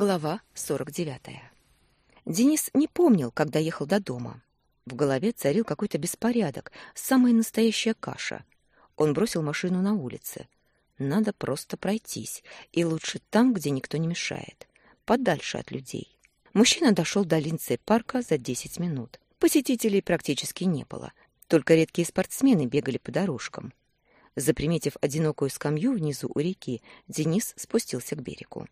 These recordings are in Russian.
Глава 49. Денис не помнил, когда ехал до дома. В голове царил какой-то беспорядок, самая настоящая каша. Он бросил машину на улице. Надо просто пройтись, и лучше там, где никто не мешает, подальше от людей. Мужчина дошел до Линцей парка за 10 минут. Посетителей практически не было, только редкие спортсмены бегали по дорожкам. Заприметив одинокую скамью внизу у реки, Денис спустился к берегу.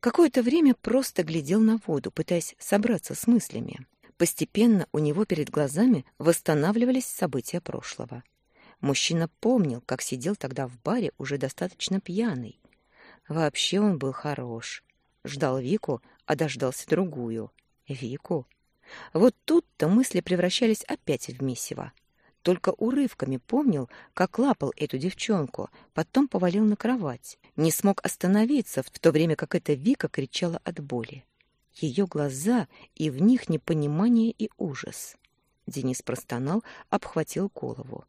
Какое-то время просто глядел на воду, пытаясь собраться с мыслями. Постепенно у него перед глазами восстанавливались события прошлого. Мужчина помнил, как сидел тогда в баре уже достаточно пьяный. Вообще он был хорош. Ждал Вику, а дождался другую. Вику. Вот тут-то мысли превращались опять в месиво только урывками помнил, как лапал эту девчонку, потом повалил на кровать. Не смог остановиться, в то время как эта Вика кричала от боли. Ее глаза, и в них непонимание и ужас. Денис простонал, обхватил голову.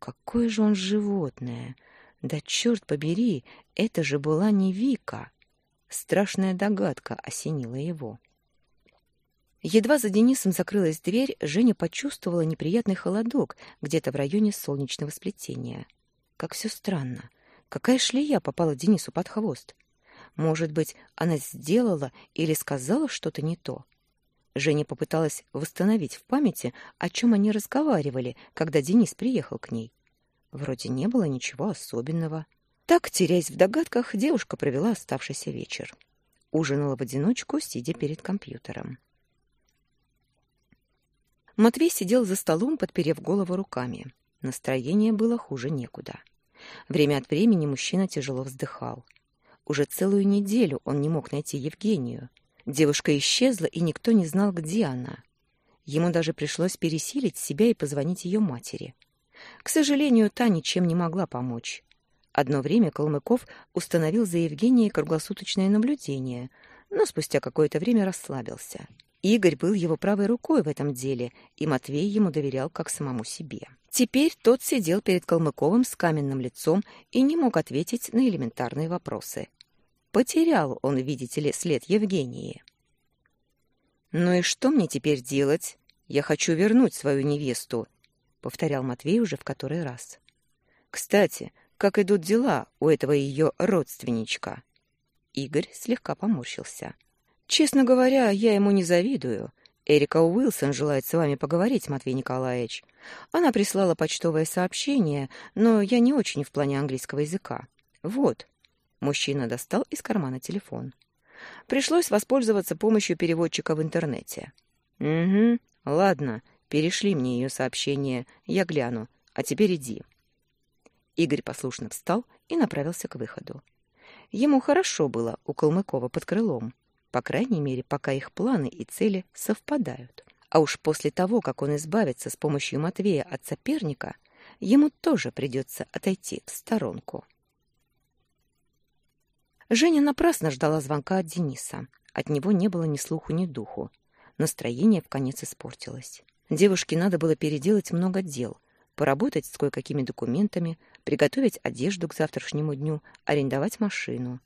Какое же он животное! Да черт побери, это же была не Вика! Страшная догадка осенила его. Едва за Денисом закрылась дверь, Женя почувствовала неприятный холодок где-то в районе солнечного сплетения. Как все странно. Какая шлея попала Денису под хвост? Может быть, она сделала или сказала что-то не то? Женя попыталась восстановить в памяти, о чем они разговаривали, когда Денис приехал к ней. Вроде не было ничего особенного. Так, теряясь в догадках, девушка провела оставшийся вечер. Ужинала в одиночку, сидя перед компьютером. Матвей сидел за столом, подперев голову руками. Настроение было хуже некуда. Время от времени мужчина тяжело вздыхал. Уже целую неделю он не мог найти Евгению. Девушка исчезла, и никто не знал, где она. Ему даже пришлось пересилить себя и позвонить ее матери. К сожалению, та ничем не могла помочь. Одно время Калмыков установил за Евгенией круглосуточное наблюдение, но спустя какое-то время расслабился. Игорь был его правой рукой в этом деле, и Матвей ему доверял как самому себе. Теперь тот сидел перед Калмыковым с каменным лицом и не мог ответить на элементарные вопросы. Потерял он, видите ли, след Евгении. «Ну и что мне теперь делать? Я хочу вернуть свою невесту», — повторял Матвей уже в который раз. «Кстати, как идут дела у этого ее родственничка?» Игорь слегка поморщился. — Честно говоря, я ему не завидую. Эрика Уилсон желает с вами поговорить, Матвей Николаевич. Она прислала почтовое сообщение, но я не очень в плане английского языка. Вот. Мужчина достал из кармана телефон. Пришлось воспользоваться помощью переводчика в интернете. Угу. Ладно, перешли мне ее сообщение, я гляну. А теперь иди. Игорь послушно встал и направился к выходу. Ему хорошо было у Калмыкова под крылом. По крайней мере, пока их планы и цели совпадают. А уж после того, как он избавится с помощью Матвея от соперника, ему тоже придется отойти в сторонку. Женя напрасно ждала звонка от Дениса. От него не было ни слуху, ни духу. Настроение в конец испортилось. Девушке надо было переделать много дел, поработать с кое-какими документами, приготовить одежду к завтрашнему дню, арендовать машину.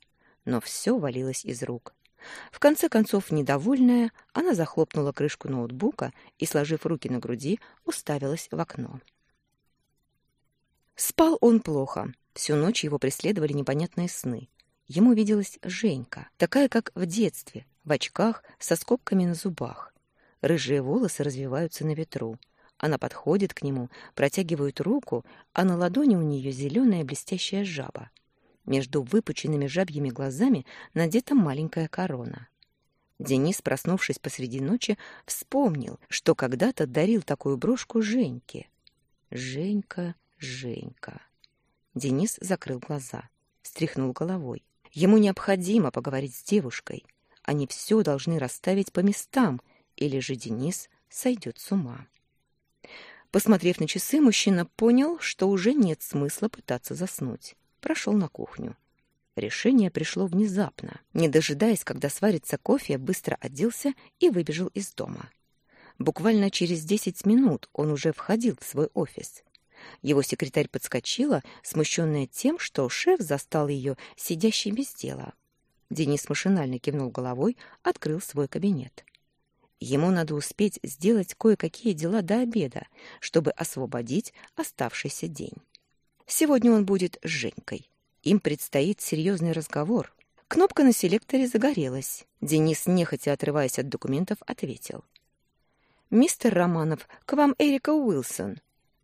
Но все валилось из рук. В конце концов, недовольная, она захлопнула крышку ноутбука и, сложив руки на груди, уставилась в окно. Спал он плохо. Всю ночь его преследовали непонятные сны. Ему виделась Женька, такая, как в детстве, в очках, со скобками на зубах. Рыжие волосы развиваются на ветру. Она подходит к нему, протягивает руку, а на ладони у нее зеленая блестящая жаба. Между выпученными жабьими глазами надета маленькая корона. Денис, проснувшись посреди ночи, вспомнил, что когда-то дарил такую брошку Женьке. Женька, Женька. Денис закрыл глаза, встряхнул головой. Ему необходимо поговорить с девушкой. Они все должны расставить по местам, или же Денис сойдет с ума. Посмотрев на часы, мужчина понял, что уже нет смысла пытаться заснуть прошел на кухню. Решение пришло внезапно. Не дожидаясь, когда сварится кофе, быстро оделся и выбежал из дома. Буквально через десять минут он уже входил в свой офис. Его секретарь подскочила, смущенная тем, что шеф застал ее сидящей без дела. Денис машинально кивнул головой, открыл свой кабинет. Ему надо успеть сделать кое-какие дела до обеда, чтобы освободить оставшийся день. Сегодня он будет с Женькой. Им предстоит серьезный разговор. Кнопка на селекторе загорелась. Денис, нехотя отрываясь от документов, ответил. «Мистер Романов, к вам Эрика Уилсон».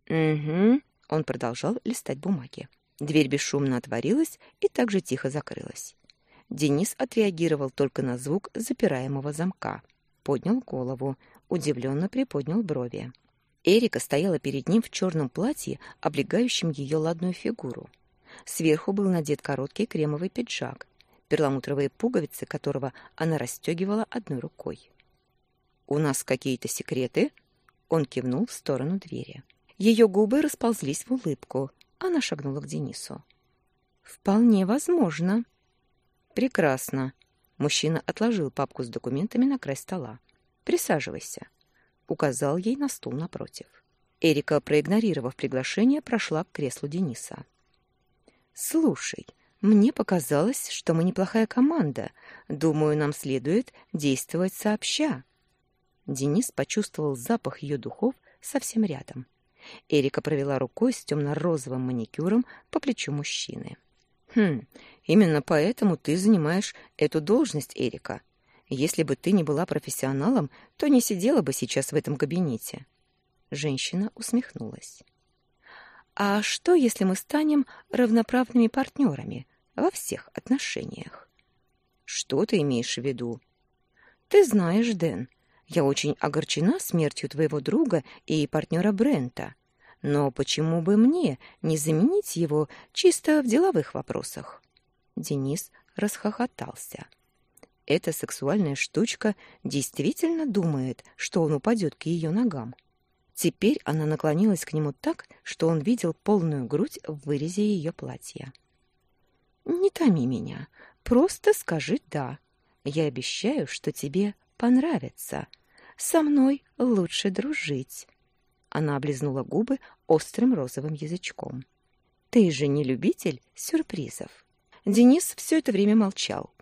«Угу», — он продолжал листать бумаги. Дверь бесшумно отворилась и также тихо закрылась. Денис отреагировал только на звук запираемого замка. Поднял голову, удивленно приподнял брови. Эрика стояла перед ним в черном платье, облегающем ее ладную фигуру. Сверху был надет короткий кремовый пиджак, перламутровые пуговицы которого она расстегивала одной рукой. «У нас какие-то секреты?» Он кивнул в сторону двери. Ее губы расползлись в улыбку. Она шагнула к Денису. «Вполне возможно». «Прекрасно». Мужчина отложил папку с документами на край стола. «Присаживайся» указал ей на стул напротив. Эрика, проигнорировав приглашение, прошла к креслу Дениса. «Слушай, мне показалось, что мы неплохая команда. Думаю, нам следует действовать сообща». Денис почувствовал запах ее духов совсем рядом. Эрика провела рукой с темно-розовым маникюром по плечу мужчины. «Хм, именно поэтому ты занимаешь эту должность, Эрика. Если бы ты не была профессионалом, то не сидела бы сейчас в этом кабинете. Женщина усмехнулась. А что, если мы станем равноправными партнерами во всех отношениях? Что ты имеешь в виду? Ты знаешь, Дэн, я очень огорчена смертью твоего друга и партнера Брента. Но почему бы мне не заменить его чисто в деловых вопросах? Денис расхохотался. — эта сексуальная штучка действительно думает, что он упадет к ее ногам. Теперь она наклонилась к нему так, что он видел полную грудь в вырезе ее платья. «Не томи меня, просто скажи «да». Я обещаю, что тебе понравится. Со мной лучше дружить». Она облизнула губы острым розовым язычком. «Ты же не любитель сюрпризов?» Денис все это время молчал.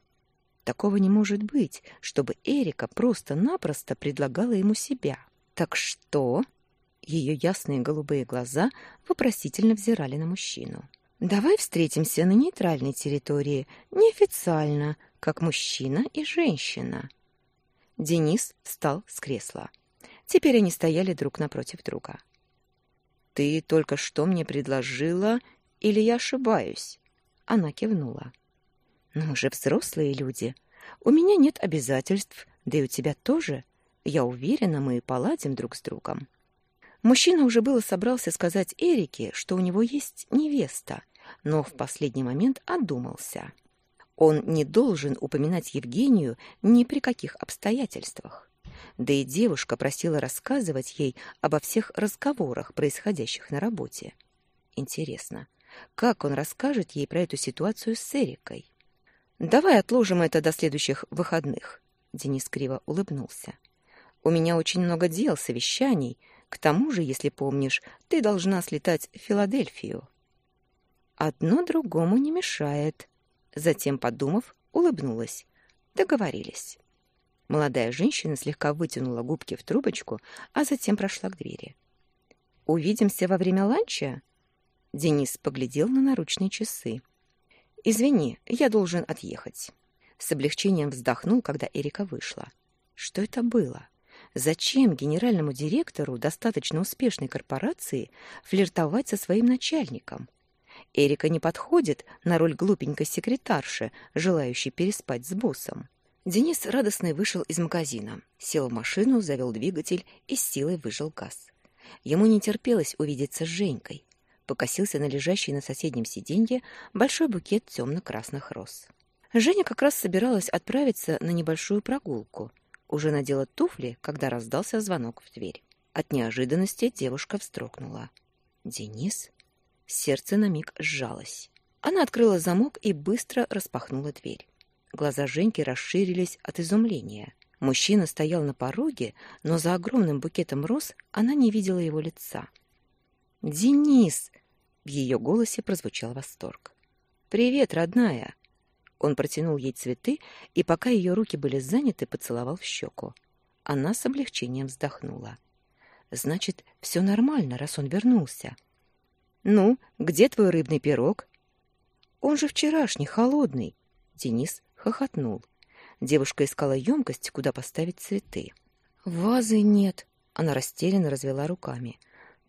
Такого не может быть, чтобы Эрика просто-напросто предлагала ему себя. Так что? Ее ясные голубые глаза вопросительно взирали на мужчину. Давай встретимся на нейтральной территории, неофициально, как мужчина и женщина. Денис встал с кресла. Теперь они стояли друг напротив друга. Ты только что мне предложила, или я ошибаюсь? Она кивнула. Мы уже взрослые люди. У меня нет обязательств, да и у тебя тоже. Я уверена, мы поладим друг с другом. Мужчина уже было собрался сказать Эрике, что у него есть невеста, но в последний момент одумался. Он не должен упоминать Евгению ни при каких обстоятельствах. Да и девушка просила рассказывать ей обо всех разговорах, происходящих на работе. Интересно, как он расскажет ей про эту ситуацию с Эрикой? Давай отложим это до следующих выходных. Денис криво улыбнулся. У меня очень много дел, совещаний. К тому же, если помнишь, ты должна слетать в Филадельфию. Одно другому не мешает. Затем, подумав, улыбнулась. Договорились. Молодая женщина слегка вытянула губки в трубочку, а затем прошла к двери. Увидимся во время ланча? Денис поглядел на наручные часы. «Извини, я должен отъехать». С облегчением вздохнул, когда Эрика вышла. Что это было? Зачем генеральному директору достаточно успешной корпорации флиртовать со своим начальником? Эрика не подходит на роль глупенькой секретарши, желающей переспать с боссом. Денис радостный вышел из магазина, сел в машину, завел двигатель и с силой выжал газ. Ему не терпелось увидеться с Женькой покосился на лежащий на соседнем сиденье большой букет темно-красных роз. Женя как раз собиралась отправиться на небольшую прогулку. Уже надела туфли, когда раздался звонок в дверь. От неожиданности девушка вздрогнула. «Денис?» Сердце на миг сжалось. Она открыла замок и быстро распахнула дверь. Глаза Женьки расширились от изумления. Мужчина стоял на пороге, но за огромным букетом роз она не видела его лица. «Денис!» Ее голосе прозвучал восторг. «Привет, родная!» Он протянул ей цветы, и пока ее руки были заняты, поцеловал в щеку. Она с облегчением вздохнула. Значит, все нормально, раз он вернулся. Ну, где твой рыбный пирог? Он же вчерашний, холодный. Денис хохотнул. Девушка искала емкость, куда поставить цветы. Вазы нет. Она растерянно развела руками.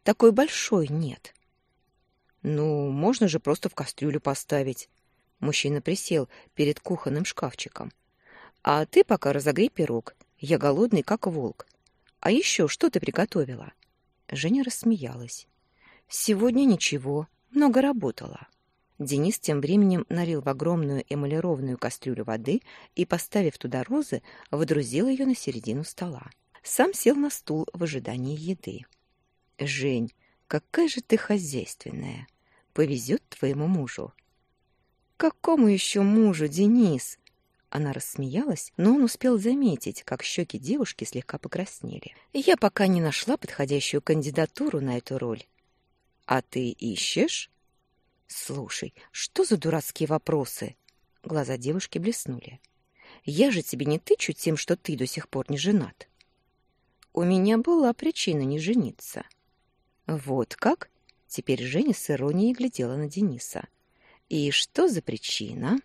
Такой большой нет. Ну, можно же просто в кастрюлю поставить. Мужчина присел перед кухонным шкафчиком. А ты пока разогрей пирог. Я голодный, как волк. А еще что ты приготовила? Женя рассмеялась. Сегодня ничего, много работала. Денис тем временем налил в огромную эмалированную кастрюлю воды и, поставив туда розы, водрузил ее на середину стола. Сам сел на стул в ожидании еды. «Жень, какая же ты хозяйственная! Повезет твоему мужу!» «Какому еще мужу, Денис?» Она рассмеялась, но он успел заметить, как щеки девушки слегка покраснели. «Я пока не нашла подходящую кандидатуру на эту роль». «А ты ищешь?» «Слушай, что за дурацкие вопросы?» Глаза девушки блеснули. «Я же тебе не тычу тем, что ты до сих пор не женат». «У меня была причина не жениться». «Вот как?» Теперь Женя с иронией глядела на Дениса. «И что за причина?»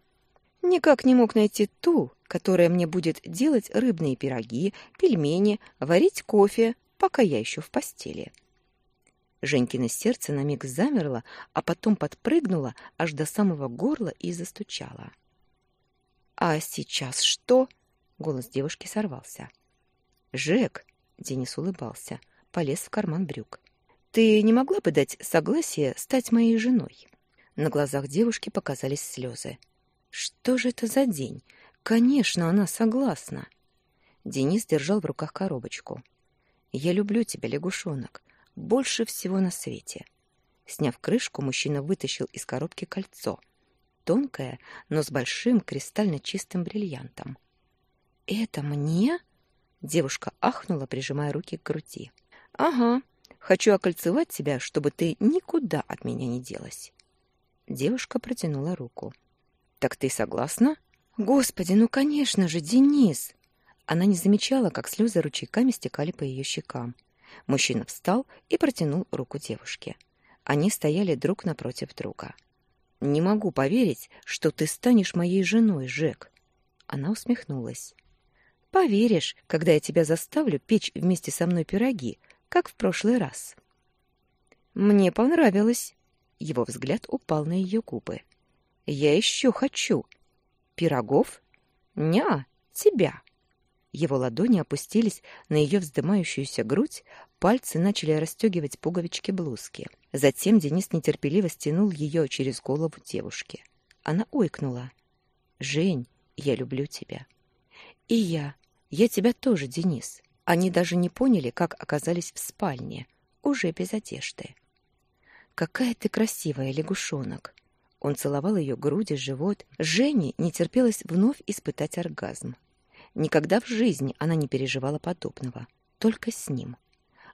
Никак не мог найти ту, которая мне будет делать рыбные пироги, пельмени, варить кофе, пока я еще в постели. Женькино сердце на миг замерло, а потом подпрыгнуло аж до самого горла и застучало. «А сейчас что?» — голос девушки сорвался. «Жек!» — Денис улыбался, полез в карман брюк. «Ты не могла бы дать согласие стать моей женой?» На глазах девушки показались слезы. Что же это за день? Конечно, она согласна. Денис держал в руках коробочку. Я люблю тебя, лягушонок, больше всего на свете. Сняв крышку, мужчина вытащил из коробки кольцо. Тонкое, но с большим кристально чистым бриллиантом. «Это мне?» Девушка ахнула, прижимая руки к груди. «Ага, хочу окольцевать тебя, чтобы ты никуда от меня не делась». Девушка протянула руку. Так ты согласна? Господи, ну, конечно же, Денис. Она не замечала, как слезы ручейками стекали по ее щекам. Мужчина встал и протянул руку девушке. Они стояли друг напротив друга. Не могу поверить, что ты станешь моей женой, Жек. Она усмехнулась. Поверишь, когда я тебя заставлю печь вместе со мной пироги, как в прошлый раз. Мне понравилось. Его взгляд упал на ее губы. Я еще хочу. Пирогов? Ня, тебя. Его ладони опустились на ее вздымающуюся грудь, пальцы начали расстегивать пуговички блузки. Затем Денис нетерпеливо стянул ее через голову девушки. Она ойкнула. «Жень, я люблю тебя». «И я. Я тебя тоже, Денис». Они даже не поняли, как оказались в спальне, уже без одежды. «Какая ты красивая, лягушонок!» Он целовал ее груди, живот. Жене не терпелось вновь испытать оргазм. Никогда в жизни она не переживала подобного. Только с ним.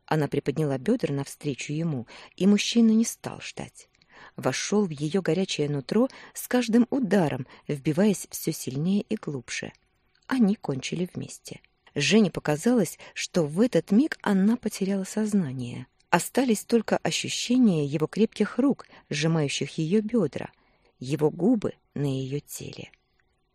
Она приподняла бедра навстречу ему, и мужчина не стал ждать. Вошел в ее горячее нутро с каждым ударом, вбиваясь все сильнее и глубже. Они кончили вместе. Жене показалось, что в этот миг она потеряла сознание. Остались только ощущения его крепких рук, сжимающих ее бедра, его губы на ее теле.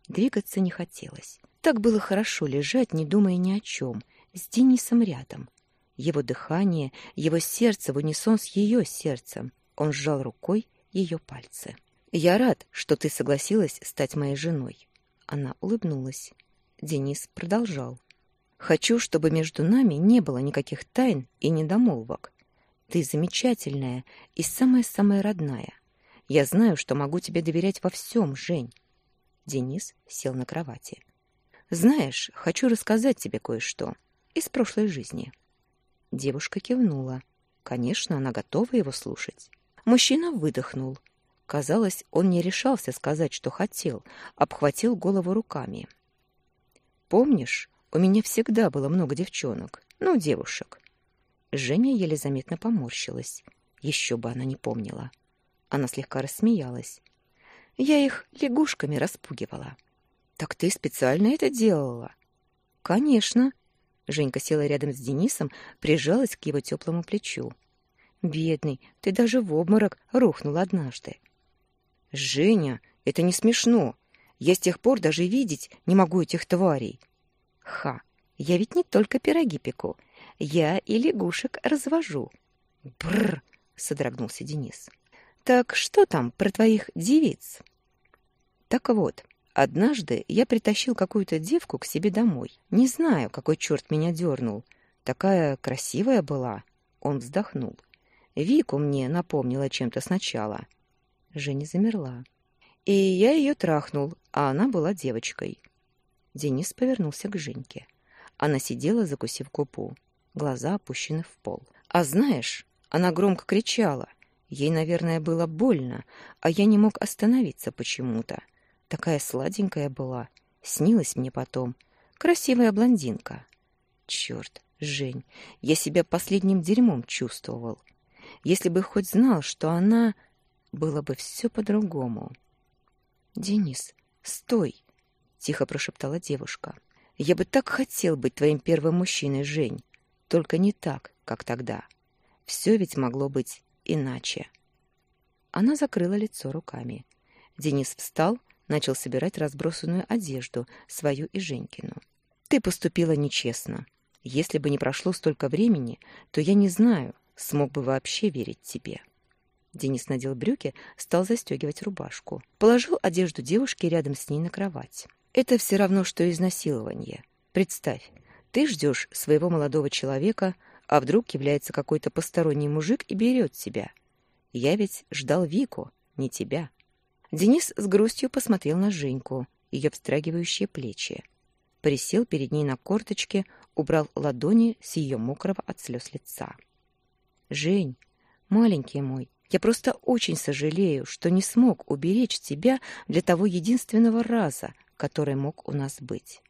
Двигаться не хотелось. Так было хорошо лежать, не думая ни о чем, с Денисом рядом. Его дыхание, его сердце в унисон с ее сердцем. Он сжал рукой ее пальцы. «Я рад, что ты согласилась стать моей женой». Она улыбнулась. Денис продолжал. «Хочу, чтобы между нами не было никаких тайн и недомолвок. Ты замечательная и самая-самая родная. Я знаю, что могу тебе доверять во всем, Жень. Денис сел на кровати. Знаешь, хочу рассказать тебе кое-что из прошлой жизни. Девушка кивнула. Конечно, она готова его слушать. Мужчина выдохнул. Казалось, он не решался сказать, что хотел, обхватил голову руками. Помнишь, у меня всегда было много девчонок, ну, девушек. Женя еле заметно поморщилась. Еще бы она не помнила. Она слегка рассмеялась. Я их лягушками распугивала. Так ты специально это делала? Конечно. Женька села рядом с Денисом, прижалась к его теплому плечу. Бедный, ты даже в обморок рухнул однажды. Женя, это не смешно. Я с тех пор даже видеть не могу этих тварей. Ха, я ведь не только пироги пеку. Я и лягушек развожу. Бррр, содрогнулся Денис. Так что там про твоих девиц? Так вот, однажды я притащил какую-то девку к себе домой. Не знаю, какой черт меня дернул. Такая красивая была. Он вздохнул. Вику мне напомнила чем-то сначала. Женя замерла. И я ее трахнул, а она была девочкой. Денис повернулся к Женьке. Она сидела, закусив губу, глаза опущены в пол. А знаешь, она громко кричала. Ей, наверное, было больно, а я не мог остановиться почему-то. Такая сладенькая была. Снилась мне потом. Красивая блондинка. Черт, Жень, я себя последним дерьмом чувствовал. Если бы хоть знал, что она... Было бы все по-другому. «Денис, стой!» — тихо прошептала девушка. «Я бы так хотел быть твоим первым мужчиной, Жень. Только не так, как тогда. Все ведь могло быть иначе». Она закрыла лицо руками. Денис встал, начал собирать разбросанную одежду, свою и Женькину. «Ты поступила нечестно. Если бы не прошло столько времени, то я не знаю, смог бы вообще верить тебе». Денис надел брюки, стал застегивать рубашку. Положил одежду девушки рядом с ней на кровать. Это все равно, что изнасилование. Представь, ты ждешь своего молодого человека, а вдруг является какой-то посторонний мужик и берет тебя. Я ведь ждал Вику, не тебя. Денис с грустью посмотрел на Женьку, ее встрагивающие плечи. Присел перед ней на корточке, убрал ладони с ее мокрого от слез лица. «Жень, маленький мой, я просто очень сожалею, что не смог уберечь тебя для того единственного раза, который мог у нас быть.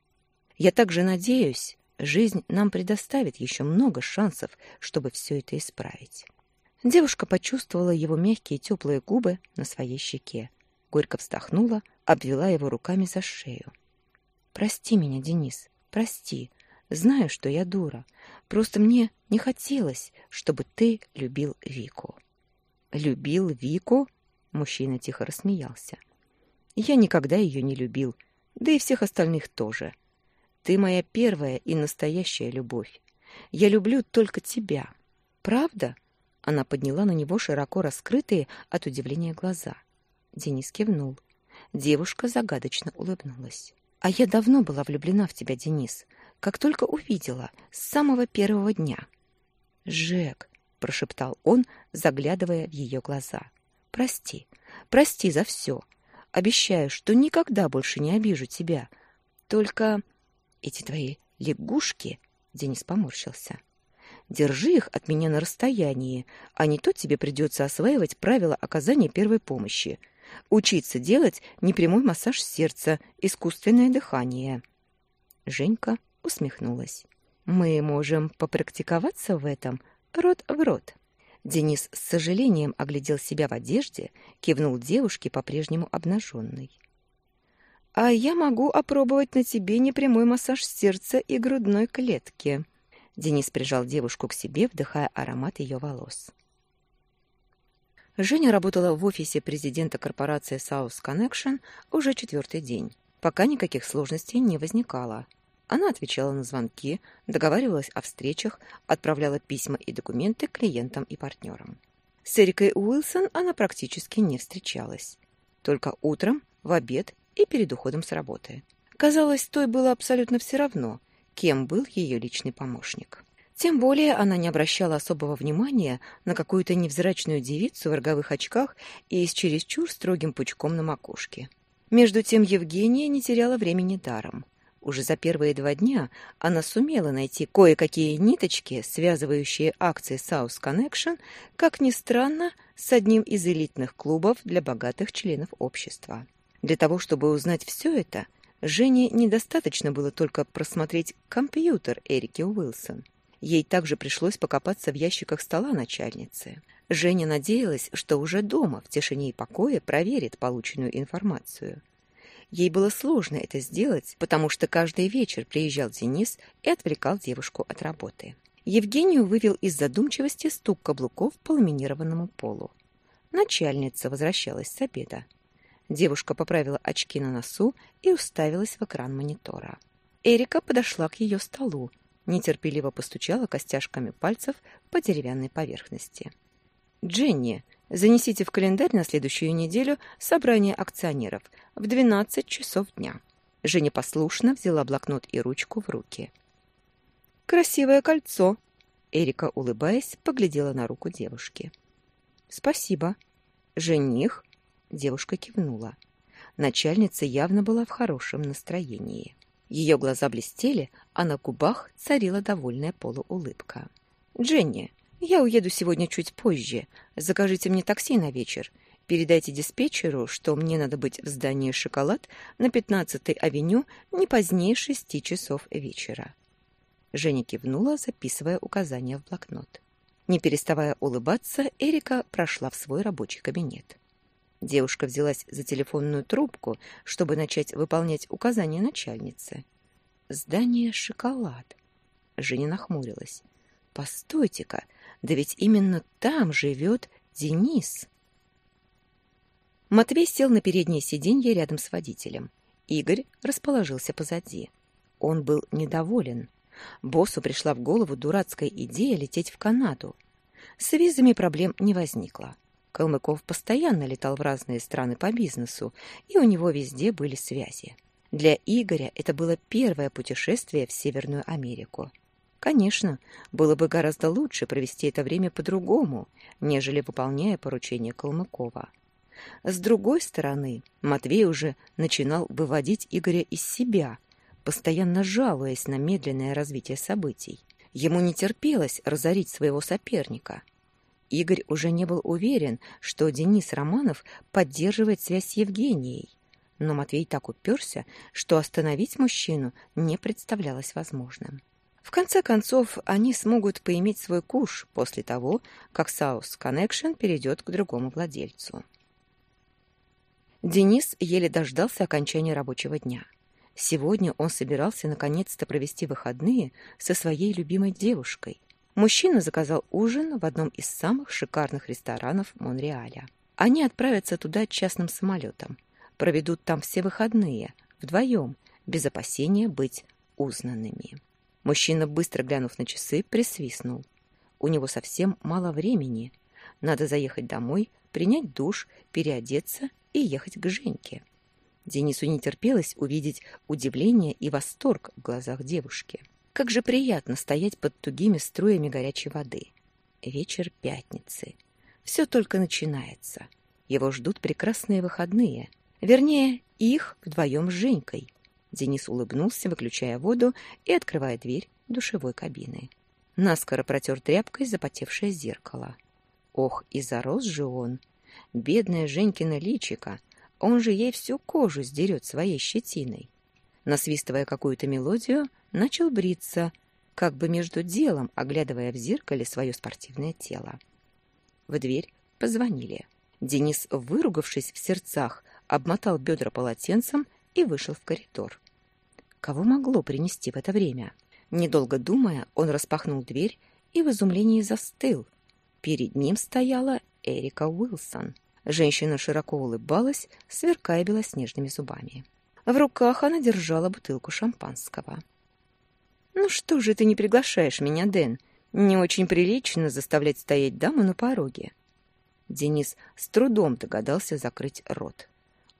Я также надеюсь, жизнь нам предоставит еще много шансов, чтобы все это исправить. Девушка почувствовала его мягкие теплые губы на своей щеке, горько вздохнула, обвела его руками за шею. «Прости меня, Денис, прости. Знаю, что я дура. Просто мне не хотелось, чтобы ты любил Вику». «Любил Вику?» Мужчина тихо рассмеялся. «Я никогда ее не любил, да и всех остальных тоже. Ты моя первая и настоящая любовь. Я люблю только тебя. Правда?» Она подняла на него широко раскрытые от удивления глаза. Денис кивнул. Девушка загадочно улыбнулась. «А я давно была влюблена в тебя, Денис, как только увидела, с самого первого дня». «Жек, — прошептал он, заглядывая в ее глаза. «Прости, прости за все. Обещаю, что никогда больше не обижу тебя. Только эти твои лягушки...» — Денис поморщился. «Держи их от меня на расстоянии, а не то тебе придется осваивать правила оказания первой помощи, учиться делать непрямой массаж сердца, искусственное дыхание». Женька усмехнулась. «Мы можем попрактиковаться в этом, рот в рот. Денис с сожалением оглядел себя в одежде, кивнул девушке по-прежнему обнаженной. «А я могу опробовать на тебе непрямой массаж сердца и грудной клетки». Денис прижал девушку к себе, вдыхая аромат ее волос. Женя работала в офисе президента корпорации South Connection уже четвертый день. Пока никаких сложностей не возникало. Она отвечала на звонки, договаривалась о встречах, отправляла письма и документы клиентам и партнерам. С Эрикой Уилсон она практически не встречалась. Только утром, в обед и перед уходом с работы. Казалось, той было абсолютно все равно, кем был ее личный помощник. Тем более она не обращала особого внимания на какую-то невзрачную девицу в роговых очках и с чересчур строгим пучком на макушке. Между тем Евгения не теряла времени даром. Уже за первые два дня она сумела найти кое-какие ниточки, связывающие акции South Connection, как ни странно, с одним из элитных клубов для богатых членов общества. Для того, чтобы узнать все это, Жене недостаточно было только просмотреть компьютер Эрики Уилсон. Ей также пришлось покопаться в ящиках стола начальницы. Женя надеялась, что уже дома, в тишине и покое, проверит полученную информацию. Ей было сложно это сделать, потому что каждый вечер приезжал Денис и отвлекал девушку от работы. Евгению вывел из задумчивости стук каблуков по ламинированному полу. Начальница возвращалась с обеда. Девушка поправила очки на носу и уставилась в экран монитора. Эрика подошла к ее столу, нетерпеливо постучала костяшками пальцев по деревянной поверхности. «Дженни, занесите в календарь на следующую неделю собрание акционеров в 12 часов дня». Женя послушно взяла блокнот и ручку в руки. «Красивое кольцо!» Эрика, улыбаясь, поглядела на руку девушки. «Спасибо». «Жених?» Девушка кивнула. Начальница явно была в хорошем настроении. Ее глаза блестели, а на губах царила довольная полуулыбка. «Дженни, я уеду сегодня чуть позже. Закажите мне такси на вечер. Передайте диспетчеру, что мне надо быть в здании «Шоколад» на 15-й авеню не позднее шести часов вечера». Женя кивнула, записывая указания в блокнот. Не переставая улыбаться, Эрика прошла в свой рабочий кабинет. Девушка взялась за телефонную трубку, чтобы начать выполнять указания начальницы. «Здание «Шоколад». Женя нахмурилась. «Постойте-ка, да ведь именно там живет Денис». Матвей сел на переднее сиденье рядом с водителем. Игорь расположился позади. Он был недоволен. Боссу пришла в голову дурацкая идея лететь в Канаду. С визами проблем не возникло. Калмыков постоянно летал в разные страны по бизнесу, и у него везде были связи. Для Игоря это было первое путешествие в Северную Америку. Конечно, было бы гораздо лучше провести это время по-другому, нежели выполняя поручение Калмыкова. С другой стороны, Матвей уже начинал выводить Игоря из себя, постоянно жалуясь на медленное развитие событий. Ему не терпелось разорить своего соперника – Игорь уже не был уверен, что Денис Романов поддерживает связь с Евгенией. Но Матвей так уперся, что остановить мужчину не представлялось возможным. В конце концов, они смогут поиметь свой куш после того, как South Connection перейдет к другому владельцу. Денис еле дождался окончания рабочего дня. Сегодня он собирался наконец-то провести выходные со своей любимой девушкой, Мужчина заказал ужин в одном из самых шикарных ресторанов Монреаля. Они отправятся туда частным самолетом. Проведут там все выходные, вдвоем, без опасения быть узнанными. Мужчина, быстро глянув на часы, присвистнул. У него совсем мало времени. Надо заехать домой, принять душ, переодеться и ехать к Женьке. Денису не терпелось увидеть удивление и восторг в глазах девушки. Как же приятно стоять под тугими струями горячей воды. Вечер пятницы. Все только начинается. Его ждут прекрасные выходные. Вернее, их вдвоем с Женькой. Денис улыбнулся, выключая воду и открывая дверь душевой кабины. Наскоро протер тряпкой запотевшее зеркало. Ох, и зарос же он! Бедная Женькина личика! Он же ей всю кожу сдерет своей щетиной. Насвистывая какую-то мелодию, начал бриться, как бы между делом, оглядывая в зеркале свое спортивное тело. В дверь позвонили. Денис, выругавшись в сердцах, обмотал бедра полотенцем и вышел в коридор. Кого могло принести в это время? Недолго думая, он распахнул дверь и в изумлении застыл. Перед ним стояла Эрика Уилсон. Женщина широко улыбалась, сверкая белоснежными зубами. В руках она держала бутылку шампанского. «Ну что же ты не приглашаешь меня, Дэн? Не очень прилично заставлять стоять даму на пороге». Денис с трудом догадался закрыть рот.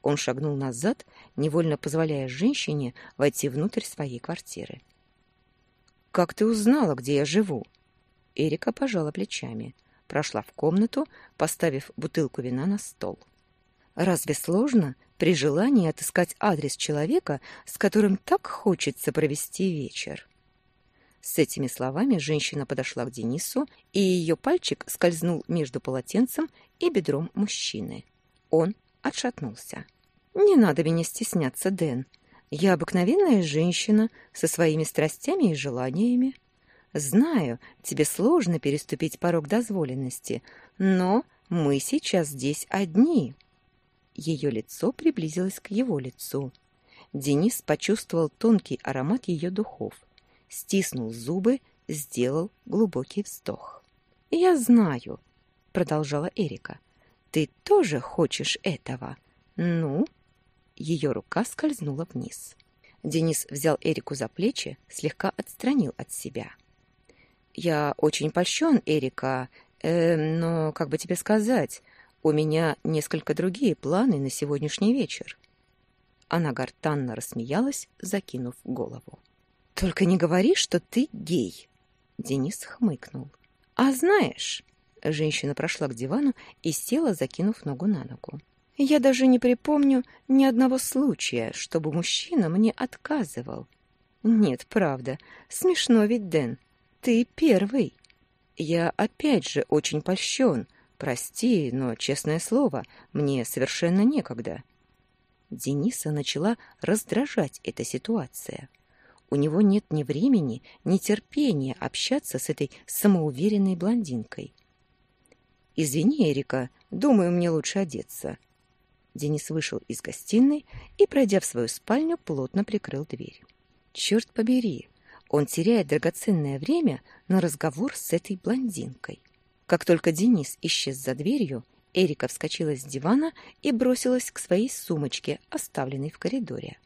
Он шагнул назад, невольно позволяя женщине войти внутрь своей квартиры. «Как ты узнала, где я живу?» Эрика пожала плечами, прошла в комнату, поставив бутылку вина на стол. «Разве сложно при желании отыскать адрес человека, с которым так хочется провести вечер. С этими словами женщина подошла к Денису, и ее пальчик скользнул между полотенцем и бедром мужчины. Он отшатнулся. «Не надо меня стесняться, Дэн. Я обыкновенная женщина со своими страстями и желаниями. Знаю, тебе сложно переступить порог дозволенности, но мы сейчас здесь одни. Ее лицо приблизилось к его лицу. Денис почувствовал тонкий аромат ее духов, стиснул зубы, сделал глубокий вздох. «Я знаю», — продолжала Эрика, — «ты тоже хочешь этого. Ну?» Ее рука скользнула вниз. Денис взял Эрику за плечи, слегка отстранил от себя. «Я очень польщен, Эрика, э, но, как бы тебе сказать, у меня несколько другие планы на сегодняшний вечер». Она гортанно рассмеялась, закинув голову. «Только не говори, что ты гей!» Денис хмыкнул. «А знаешь...» Женщина прошла к дивану и села, закинув ногу на ногу. «Я даже не припомню ни одного случая, чтобы мужчина мне отказывал. Нет, правда, смешно ведь, Дэн. Ты первый. Я опять же очень польщен. Прости, но, честное слово, мне совершенно некогда». Дениса начала раздражать эта ситуация. У него нет ни времени, ни терпения общаться с этой самоуверенной блондинкой. «Извини, Эрика, думаю, мне лучше одеться». Денис вышел из гостиной и, пройдя в свою спальню, плотно прикрыл дверь. «Черт побери, он теряет драгоценное время на разговор с этой блондинкой». Как только Денис исчез за дверью, Эрика вскочила с дивана и бросилась к своей сумочке, оставленной в коридоре.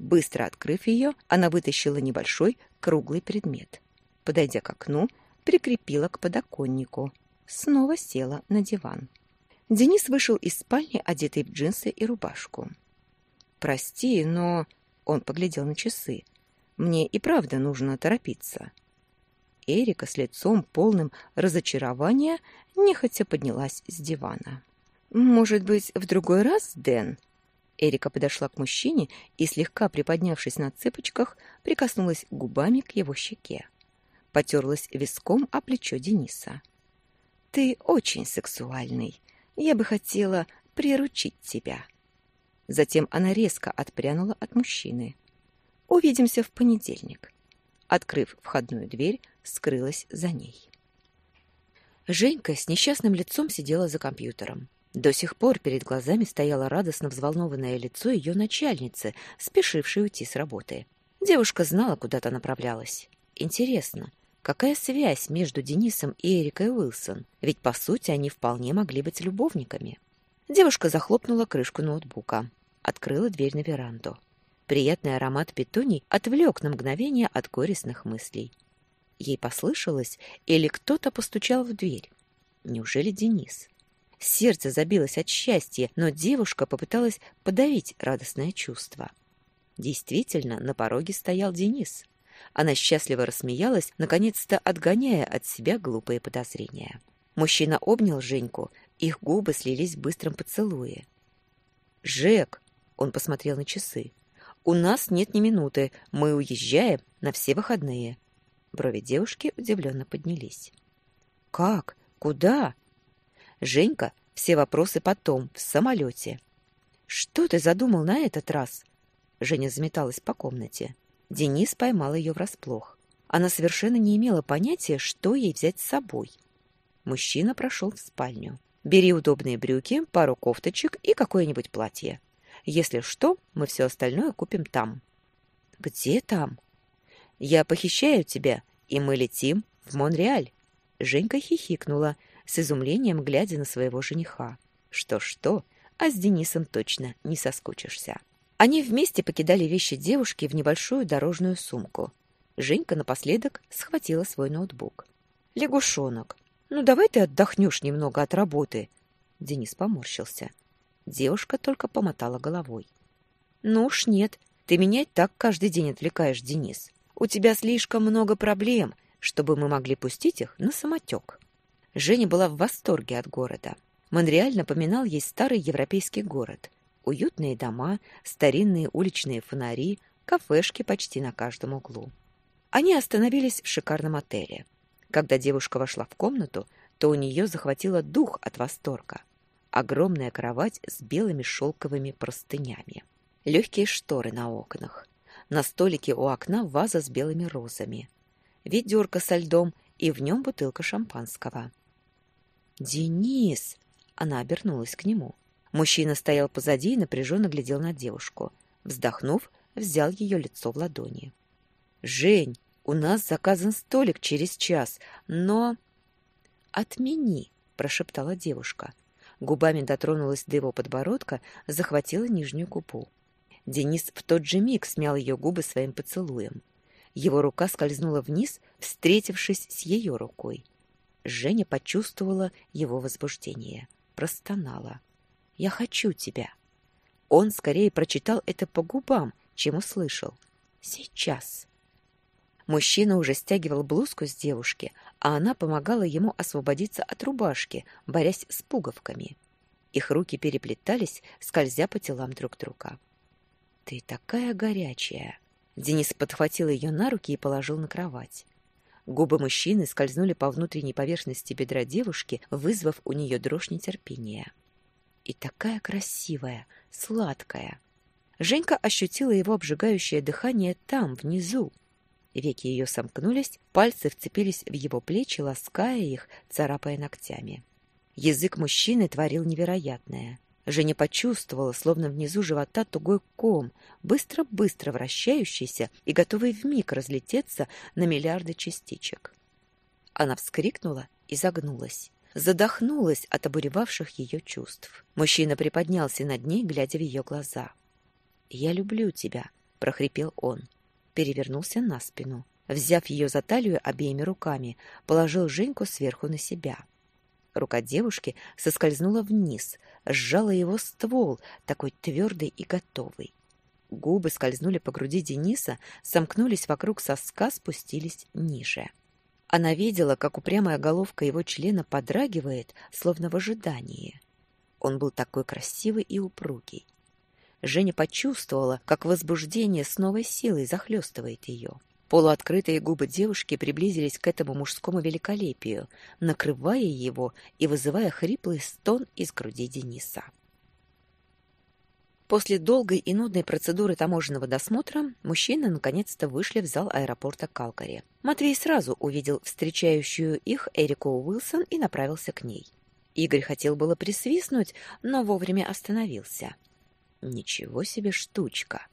Быстро открыв ее, она вытащила небольшой круглый предмет. Подойдя к окну, прикрепила к подоконнику. Снова села на диван. Денис вышел из спальни, одетый в джинсы и рубашку. «Прости, но...» Он поглядел на часы. «Мне и правда нужно торопиться». Эрика с лицом полным разочарования нехотя поднялась с дивана. «Может быть, в другой раз, Дэн?» Эрика подошла к мужчине и, слегка приподнявшись на цыпочках, прикоснулась губами к его щеке. Потерлась виском о плечо Дениса. «Ты очень сексуальный. Я бы хотела приручить тебя». Затем она резко отпрянула от мужчины. «Увидимся в понедельник». Открыв входную дверь, скрылась за ней. Женька с несчастным лицом сидела за компьютером. До сих пор перед глазами стояло радостно взволнованное лицо ее начальницы, спешившей уйти с работы. Девушка знала, куда-то направлялась. Интересно, какая связь между Денисом и Эрикой Уилсон? Ведь, по сути, они вполне могли быть любовниками. Девушка захлопнула крышку ноутбука, открыла дверь на веранду. Приятный аромат петуний отвлек на мгновение от горестных мыслей. Ей послышалось, или кто-то постучал в дверь. Неужели Денис? Сердце забилось от счастья, но девушка попыталась подавить радостное чувство. Действительно, на пороге стоял Денис. Она счастливо рассмеялась, наконец-то отгоняя от себя глупые подозрения. Мужчина обнял Женьку, их губы слились в быстром поцелуе. «Жек!» — он посмотрел на часы. «У нас нет ни минуты, мы уезжаем на все выходные». Брови девушки удивленно поднялись. «Как? Куда?» Женька, все вопросы потом, в самолете. Что ты задумал на этот раз? Женя заметалась по комнате. Денис поймал ее врасплох. Она совершенно не имела понятия, что ей взять с собой. Мужчина прошел в спальню. Бери удобные брюки, пару кофточек и какое-нибудь платье. Если что, мы все остальное купим там. Где там? Я похищаю тебя, и мы летим в Монреаль. Женька хихикнула, с изумлением глядя на своего жениха. Что-что, а с Денисом точно не соскучишься. Они вместе покидали вещи девушки в небольшую дорожную сумку. Женька напоследок схватила свой ноутбук. «Лягушонок, ну давай ты отдохнешь немного от работы!» Денис поморщился. Девушка только помотала головой. «Ну уж нет, ты меня и так каждый день отвлекаешь, Денис. У тебя слишком много проблем, чтобы мы могли пустить их на самотек». Женя была в восторге от города. Монреаль напоминал ей старый европейский город. Уютные дома, старинные уличные фонари, кафешки почти на каждом углу. Они остановились в шикарном отеле. Когда девушка вошла в комнату, то у нее захватило дух от восторга. Огромная кровать с белыми шелковыми простынями. Легкие шторы на окнах. На столике у окна ваза с белыми розами. ведерко со льдом и в нем бутылка шампанского. «Денис!» — она обернулась к нему. Мужчина стоял позади и напряженно глядел на девушку. Вздохнув, взял ее лицо в ладони. «Жень, у нас заказан столик через час, но...» «Отмени!» — прошептала девушка. Губами дотронулась до его подбородка, захватила нижнюю губу. Денис в тот же миг смял ее губы своим поцелуем. Его рука скользнула вниз, встретившись с ее рукой. Женя почувствовала его возбуждение, простонала. «Я хочу тебя». Он скорее прочитал это по губам, чем услышал. «Сейчас». Мужчина уже стягивал блузку с девушки, а она помогала ему освободиться от рубашки, борясь с пуговками. Их руки переплетались, скользя по телам друг друга. «Ты такая горячая!» Денис подхватил ее на руки и положил на кровать. Губы мужчины скользнули по внутренней поверхности бедра девушки, вызвав у нее дрожь нетерпения. И такая красивая, сладкая. Женька ощутила его обжигающее дыхание там, внизу. Веки ее сомкнулись, пальцы вцепились в его плечи, лаская их, царапая ногтями. Язык мужчины творил невероятное. Женя почувствовала, словно внизу живота тугой ком, быстро-быстро вращающийся и готовый вмиг разлететься на миллиарды частичек. Она вскрикнула и загнулась. Задохнулась от обуревавших ее чувств. Мужчина приподнялся над ней, глядя в ее глаза. «Я люблю тебя», — прохрипел он. Перевернулся на спину. Взяв ее за талию обеими руками, положил Женьку сверху на себя. Рука девушки соскользнула вниз, сжала его ствол, такой твердый и готовый. Губы скользнули по груди Дениса, сомкнулись вокруг соска, спустились ниже. Она видела, как упрямая головка его члена подрагивает, словно в ожидании. Он был такой красивый и упругий. Женя почувствовала, как возбуждение с новой силой захлестывает ее. Полуоткрытые губы девушки приблизились к этому мужскому великолепию, накрывая его и вызывая хриплый стон из груди Дениса. После долгой и нудной процедуры таможенного досмотра мужчины наконец-то вышли в зал аэропорта Калкари. Матвей сразу увидел встречающую их Эрику Уилсон и направился к ней. Игорь хотел было присвистнуть, но вовремя остановился. «Ничего себе штучка!»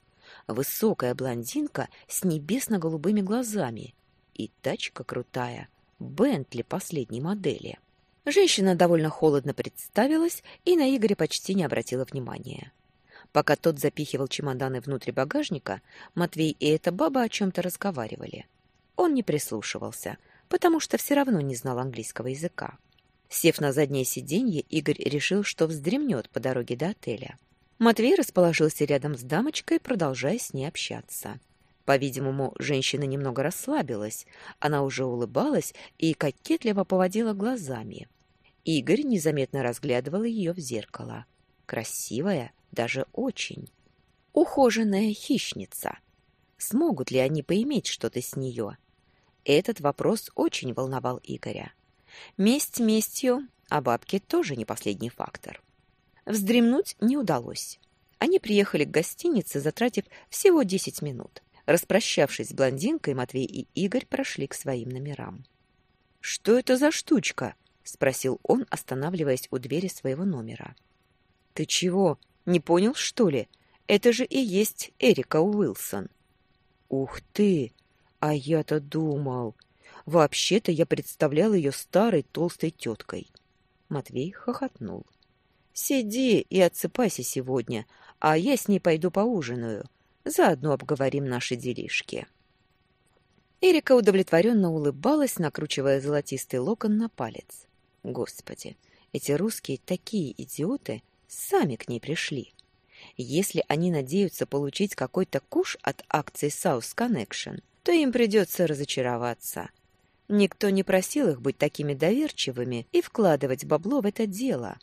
Высокая блондинка с небесно-голубыми глазами. И тачка крутая. Бентли последней модели. Женщина довольно холодно представилась и на Игоря почти не обратила внимания. Пока тот запихивал чемоданы внутрь багажника, Матвей и эта баба о чем-то разговаривали. Он не прислушивался, потому что все равно не знал английского языка. Сев на заднее сиденье, Игорь решил, что вздремнет по дороге до отеля. Матвей расположился рядом с дамочкой, продолжая с ней общаться. По-видимому, женщина немного расслабилась. Она уже улыбалась и кокетливо поводила глазами. Игорь незаметно разглядывал ее в зеркало. Красивая, даже очень. Ухоженная хищница. Смогут ли они поиметь что-то с нее? Этот вопрос очень волновал Игоря. Месть местью, а бабки тоже не последний фактор. Вздремнуть не удалось. Они приехали к гостинице, затратив всего десять минут. Распрощавшись с блондинкой, Матвей и Игорь прошли к своим номерам. «Что это за штучка?» — спросил он, останавливаясь у двери своего номера. «Ты чего, не понял, что ли? Это же и есть Эрика Уилсон». «Ух ты! А я-то думал. Вообще-то я представлял ее старой толстой теткой». Матвей хохотнул. Сиди и отсыпайся сегодня, а я с ней пойду поужинаю. Заодно обговорим наши делишки». Эрика удовлетворенно улыбалась, накручивая золотистый локон на палец. «Господи, эти русские такие идиоты сами к ней пришли. Если они надеются получить какой-то куш от акций South Connection, то им придется разочароваться. Никто не просил их быть такими доверчивыми и вкладывать бабло в это дело».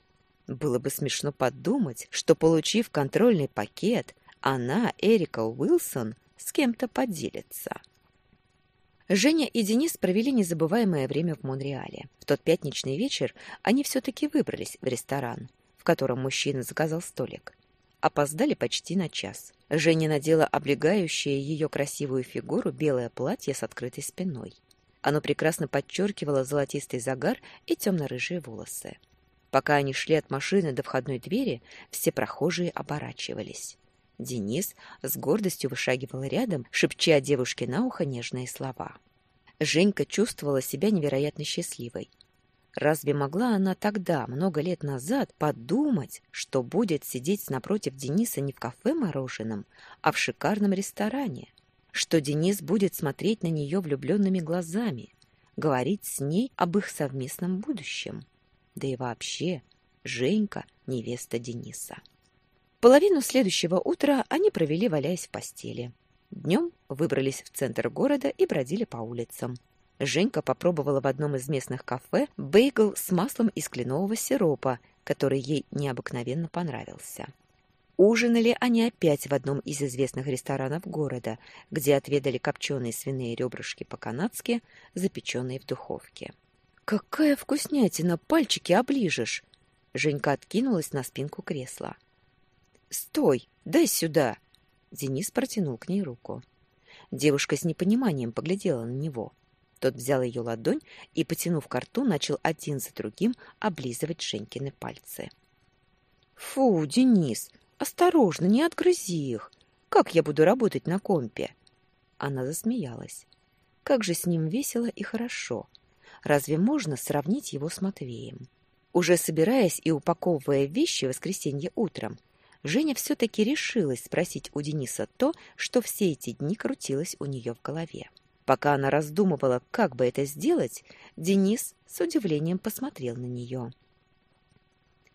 Было бы смешно подумать, что, получив контрольный пакет, она, Эрика Уилсон, с кем-то поделится. Женя и Денис провели незабываемое время в Монреале. В тот пятничный вечер они все-таки выбрались в ресторан, в котором мужчина заказал столик. Опоздали почти на час. Женя надела облегающее ее красивую фигуру белое платье с открытой спиной. Оно прекрасно подчеркивало золотистый загар и темно-рыжие волосы. Пока они шли от машины до входной двери, все прохожие оборачивались. Денис с гордостью вышагивал рядом, шепча девушке на ухо нежные слова. Женька чувствовала себя невероятно счастливой. Разве могла она тогда, много лет назад, подумать, что будет сидеть напротив Дениса не в кафе мороженом, а в шикарном ресторане? Что Денис будет смотреть на нее влюбленными глазами, говорить с ней об их совместном будущем? Да и вообще, Женька — невеста Дениса. Половину следующего утра они провели, валяясь в постели. Днем выбрались в центр города и бродили по улицам. Женька попробовала в одном из местных кафе бейгл с маслом из кленового сиропа, который ей необыкновенно понравился. Ужинали они опять в одном из известных ресторанов города, где отведали копченые свиные ребрышки по-канадски, запеченные в духовке. «Какая вкуснятина! Пальчики оближешь!» Женька откинулась на спинку кресла. «Стой! Дай сюда!» Денис протянул к ней руку. Девушка с непониманием поглядела на него. Тот взял ее ладонь и, потянув к рту, начал один за другим облизывать Женькины пальцы. «Фу, Денис, осторожно, не отгрызи их! Как я буду работать на компе?» Она засмеялась. Как же с ним весело и хорошо. Разве можно сравнить его с Матвеем? Уже собираясь и упаковывая вещи в воскресенье утром, Женя все-таки решилась спросить у Дениса то, что все эти дни крутилось у нее в голове. Пока она раздумывала, как бы это сделать, Денис с удивлением посмотрел на нее.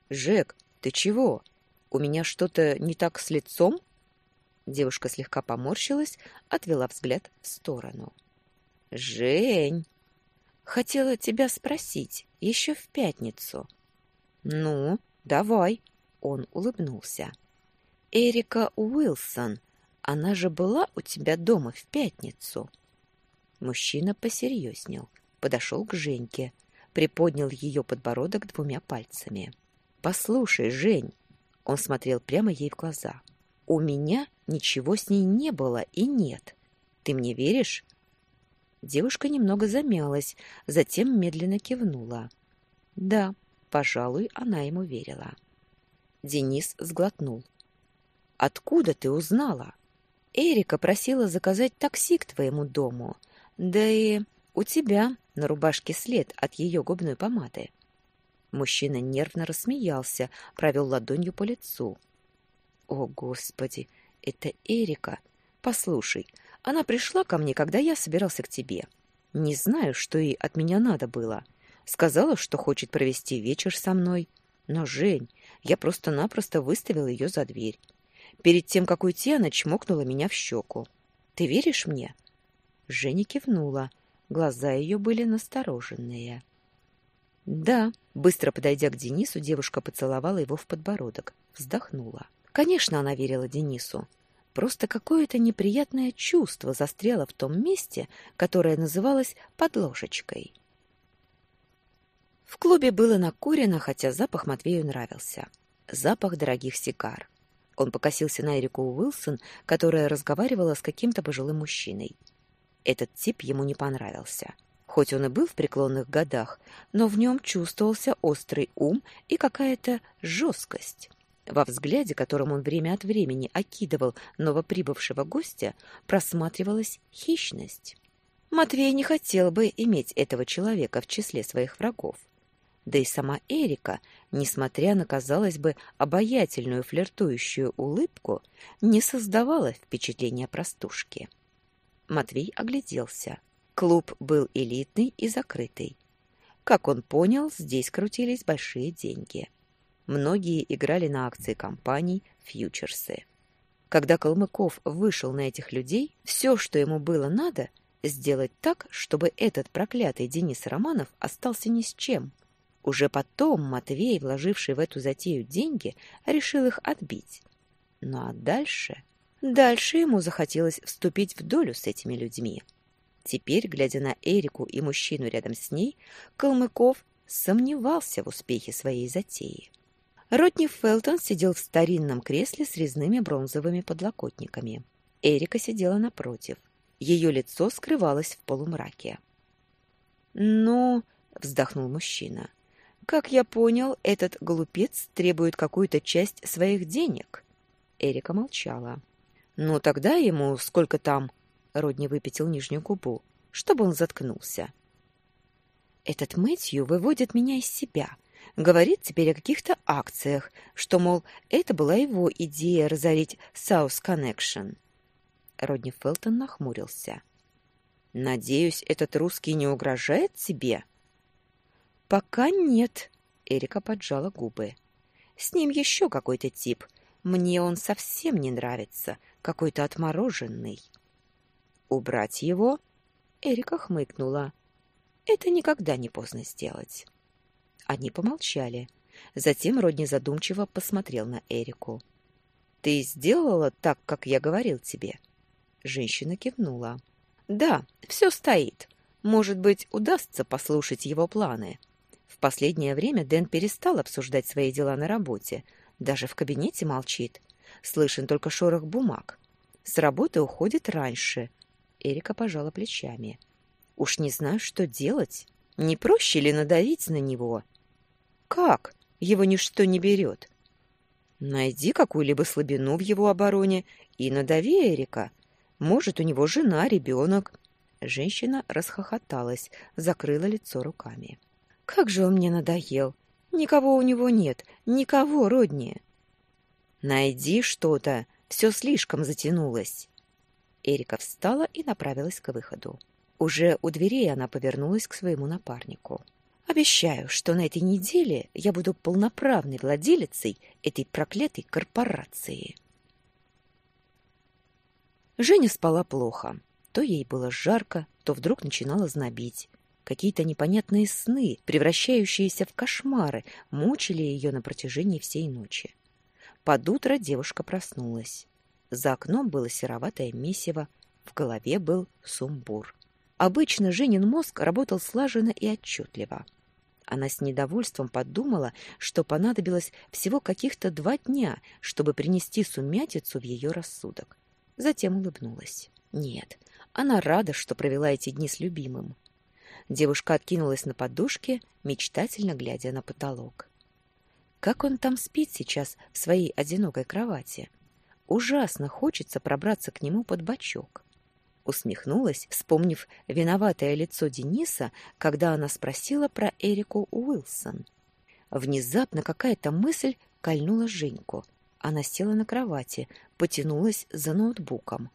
«Жек, ты чего? У меня что-то не так с лицом?» Девушка слегка поморщилась, отвела взгляд в сторону. «Жень!» «Хотела тебя спросить еще в пятницу». «Ну, давай!» — он улыбнулся. «Эрика Уилсон, она же была у тебя дома в пятницу?» Мужчина посерьезнел, подошел к Женьке, приподнял ее подбородок двумя пальцами. «Послушай, Жень!» Он смотрел прямо ей в глаза. «У меня ничего с ней не было и нет. Ты мне веришь?» Девушка немного замялась, затем медленно кивнула. «Да, пожалуй, она ему верила». Денис сглотнул. «Откуда ты узнала?» «Эрика просила заказать такси к твоему дому. Да и у тебя на рубашке след от ее губной помады. Мужчина нервно рассмеялся, провел ладонью по лицу. О, господи, это Эрика. Послушай, она пришла ко мне, когда я собирался к тебе. Не знаю, что ей от меня надо было. Сказала, что хочет провести вечер со мной. Но, Жень, я просто-напросто выставил ее за дверь. Перед тем, как уйти, она чмокнула меня в щеку. Ты веришь мне? Женя кивнула. Глаза ее были настороженные. «Да», — быстро подойдя к Денису, девушка поцеловала его в подбородок, вздохнула. Конечно, она верила Денису. Просто какое-то неприятное чувство застряло в том месте, которое называлось подложечкой. В клубе было накурено, хотя запах Матвею нравился. Запах дорогих сигар. Он покосился на Эрику Уилсон, которая разговаривала с каким-то пожилым мужчиной. Этот тип ему не понравился. Хоть он и был в преклонных годах, но в нем чувствовался острый ум и какая-то жесткость. Во взгляде, которым он время от времени окидывал новоприбывшего гостя, просматривалась хищность. Матвей не хотел бы иметь этого человека в числе своих врагов. Да и сама Эрика, несмотря на, казалось бы, обаятельную флиртующую улыбку, не создавала впечатления простушки. Матвей огляделся. Клуб был элитный и закрытый. Как он понял, здесь крутились большие деньги. Многие играли на акции компаний, фьючерсы. Когда Калмыков вышел на этих людей, все, что ему было надо, сделать так, чтобы этот проклятый Денис Романов остался ни с чем. Уже потом Матвей, вложивший в эту затею деньги, решил их отбить. Ну а дальше... Дальше ему захотелось вступить в долю с этими людьми. Теперь, глядя на Эрику и мужчину рядом с ней, Калмыков сомневался в успехе своей затеи. Ротни Фелтон сидел в старинном кресле с резными бронзовыми подлокотниками. Эрика сидела напротив. Ее лицо скрывалось в полумраке. Но, вздохнул мужчина, как я понял, этот глупец требует какую-то часть своих денег. Эрика молчала. Ну тогда ему сколько там? Родни выпятил нижнюю губу, чтобы он заткнулся. Этот Мэтью выводит меня из себя. Говорит теперь о каких-то акциях, что, мол, это была его идея разорить South Connection. Родни Фелтон нахмурился. «Надеюсь, этот русский не угрожает тебе?» «Пока нет», — Эрика поджала губы. «С ним еще какой-то тип. Мне он совсем не нравится, какой-то отмороженный». «Убрать его?» Эрика хмыкнула. «Это никогда не поздно сделать». Они помолчали. Затем Родни задумчиво посмотрел на Эрику. «Ты сделала так, как я говорил тебе?» Женщина кивнула. «Да, все стоит. Может быть, удастся послушать его планы». В последнее время Дэн перестал обсуждать свои дела на работе. Даже в кабинете молчит. Слышен только шорох бумаг. С работы уходит раньше. Эрика пожала плечами. «Уж не знаю, что делать. Не проще ли надавить на него?» «Как? Его ничто не берет». «Найди какую-либо слабину в его обороне и надави Эрика. Может, у него жена, ребенок. Женщина расхохоталась, закрыла лицо руками. Как же он мне надоел. Никого у него нет, никого роднее. Найди что-то, все слишком затянулось. Эрика встала и направилась к выходу. Уже у дверей она повернулась к своему напарнику. Обещаю, что на этой неделе я буду полноправной владелицей этой проклятой корпорации. Женя спала плохо. То ей было жарко, то вдруг начинало знобить. Какие-то непонятные сны, превращающиеся в кошмары, мучили ее на протяжении всей ночи. Под утро девушка проснулась. За окном было сероватое месиво, в голове был сумбур. Обычно Женин мозг работал слаженно и отчетливо. Она с недовольством подумала, что понадобилось всего каких-то два дня, чтобы принести сумятицу в ее рассудок. Затем улыбнулась. Нет, она рада, что провела эти дни с любимым. Девушка откинулась на подушке, мечтательно глядя на потолок. Как он там спит сейчас в своей одинокой кровати? Ужасно хочется пробраться к нему под бочок. Усмехнулась, вспомнив виноватое лицо Дениса, когда она спросила про Эрику Уилсон. Внезапно какая-то мысль кольнула Женьку. Она села на кровати, потянулась за ноутбуком.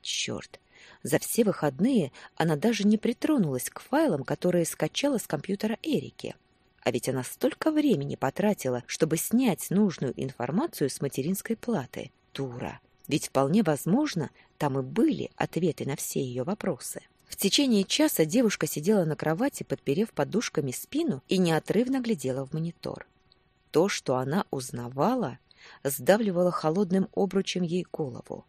Черт! За все выходные она даже не притронулась к файлам, которые скачала с компьютера Эрики. А ведь она столько времени потратила, чтобы снять нужную информацию с материнской платы. Тура! Ведь вполне возможно, там и были ответы на все ее вопросы. В течение часа девушка сидела на кровати, подперев подушками спину и неотрывно глядела в монитор. То, что она узнавала, сдавливала холодным обручем ей голову.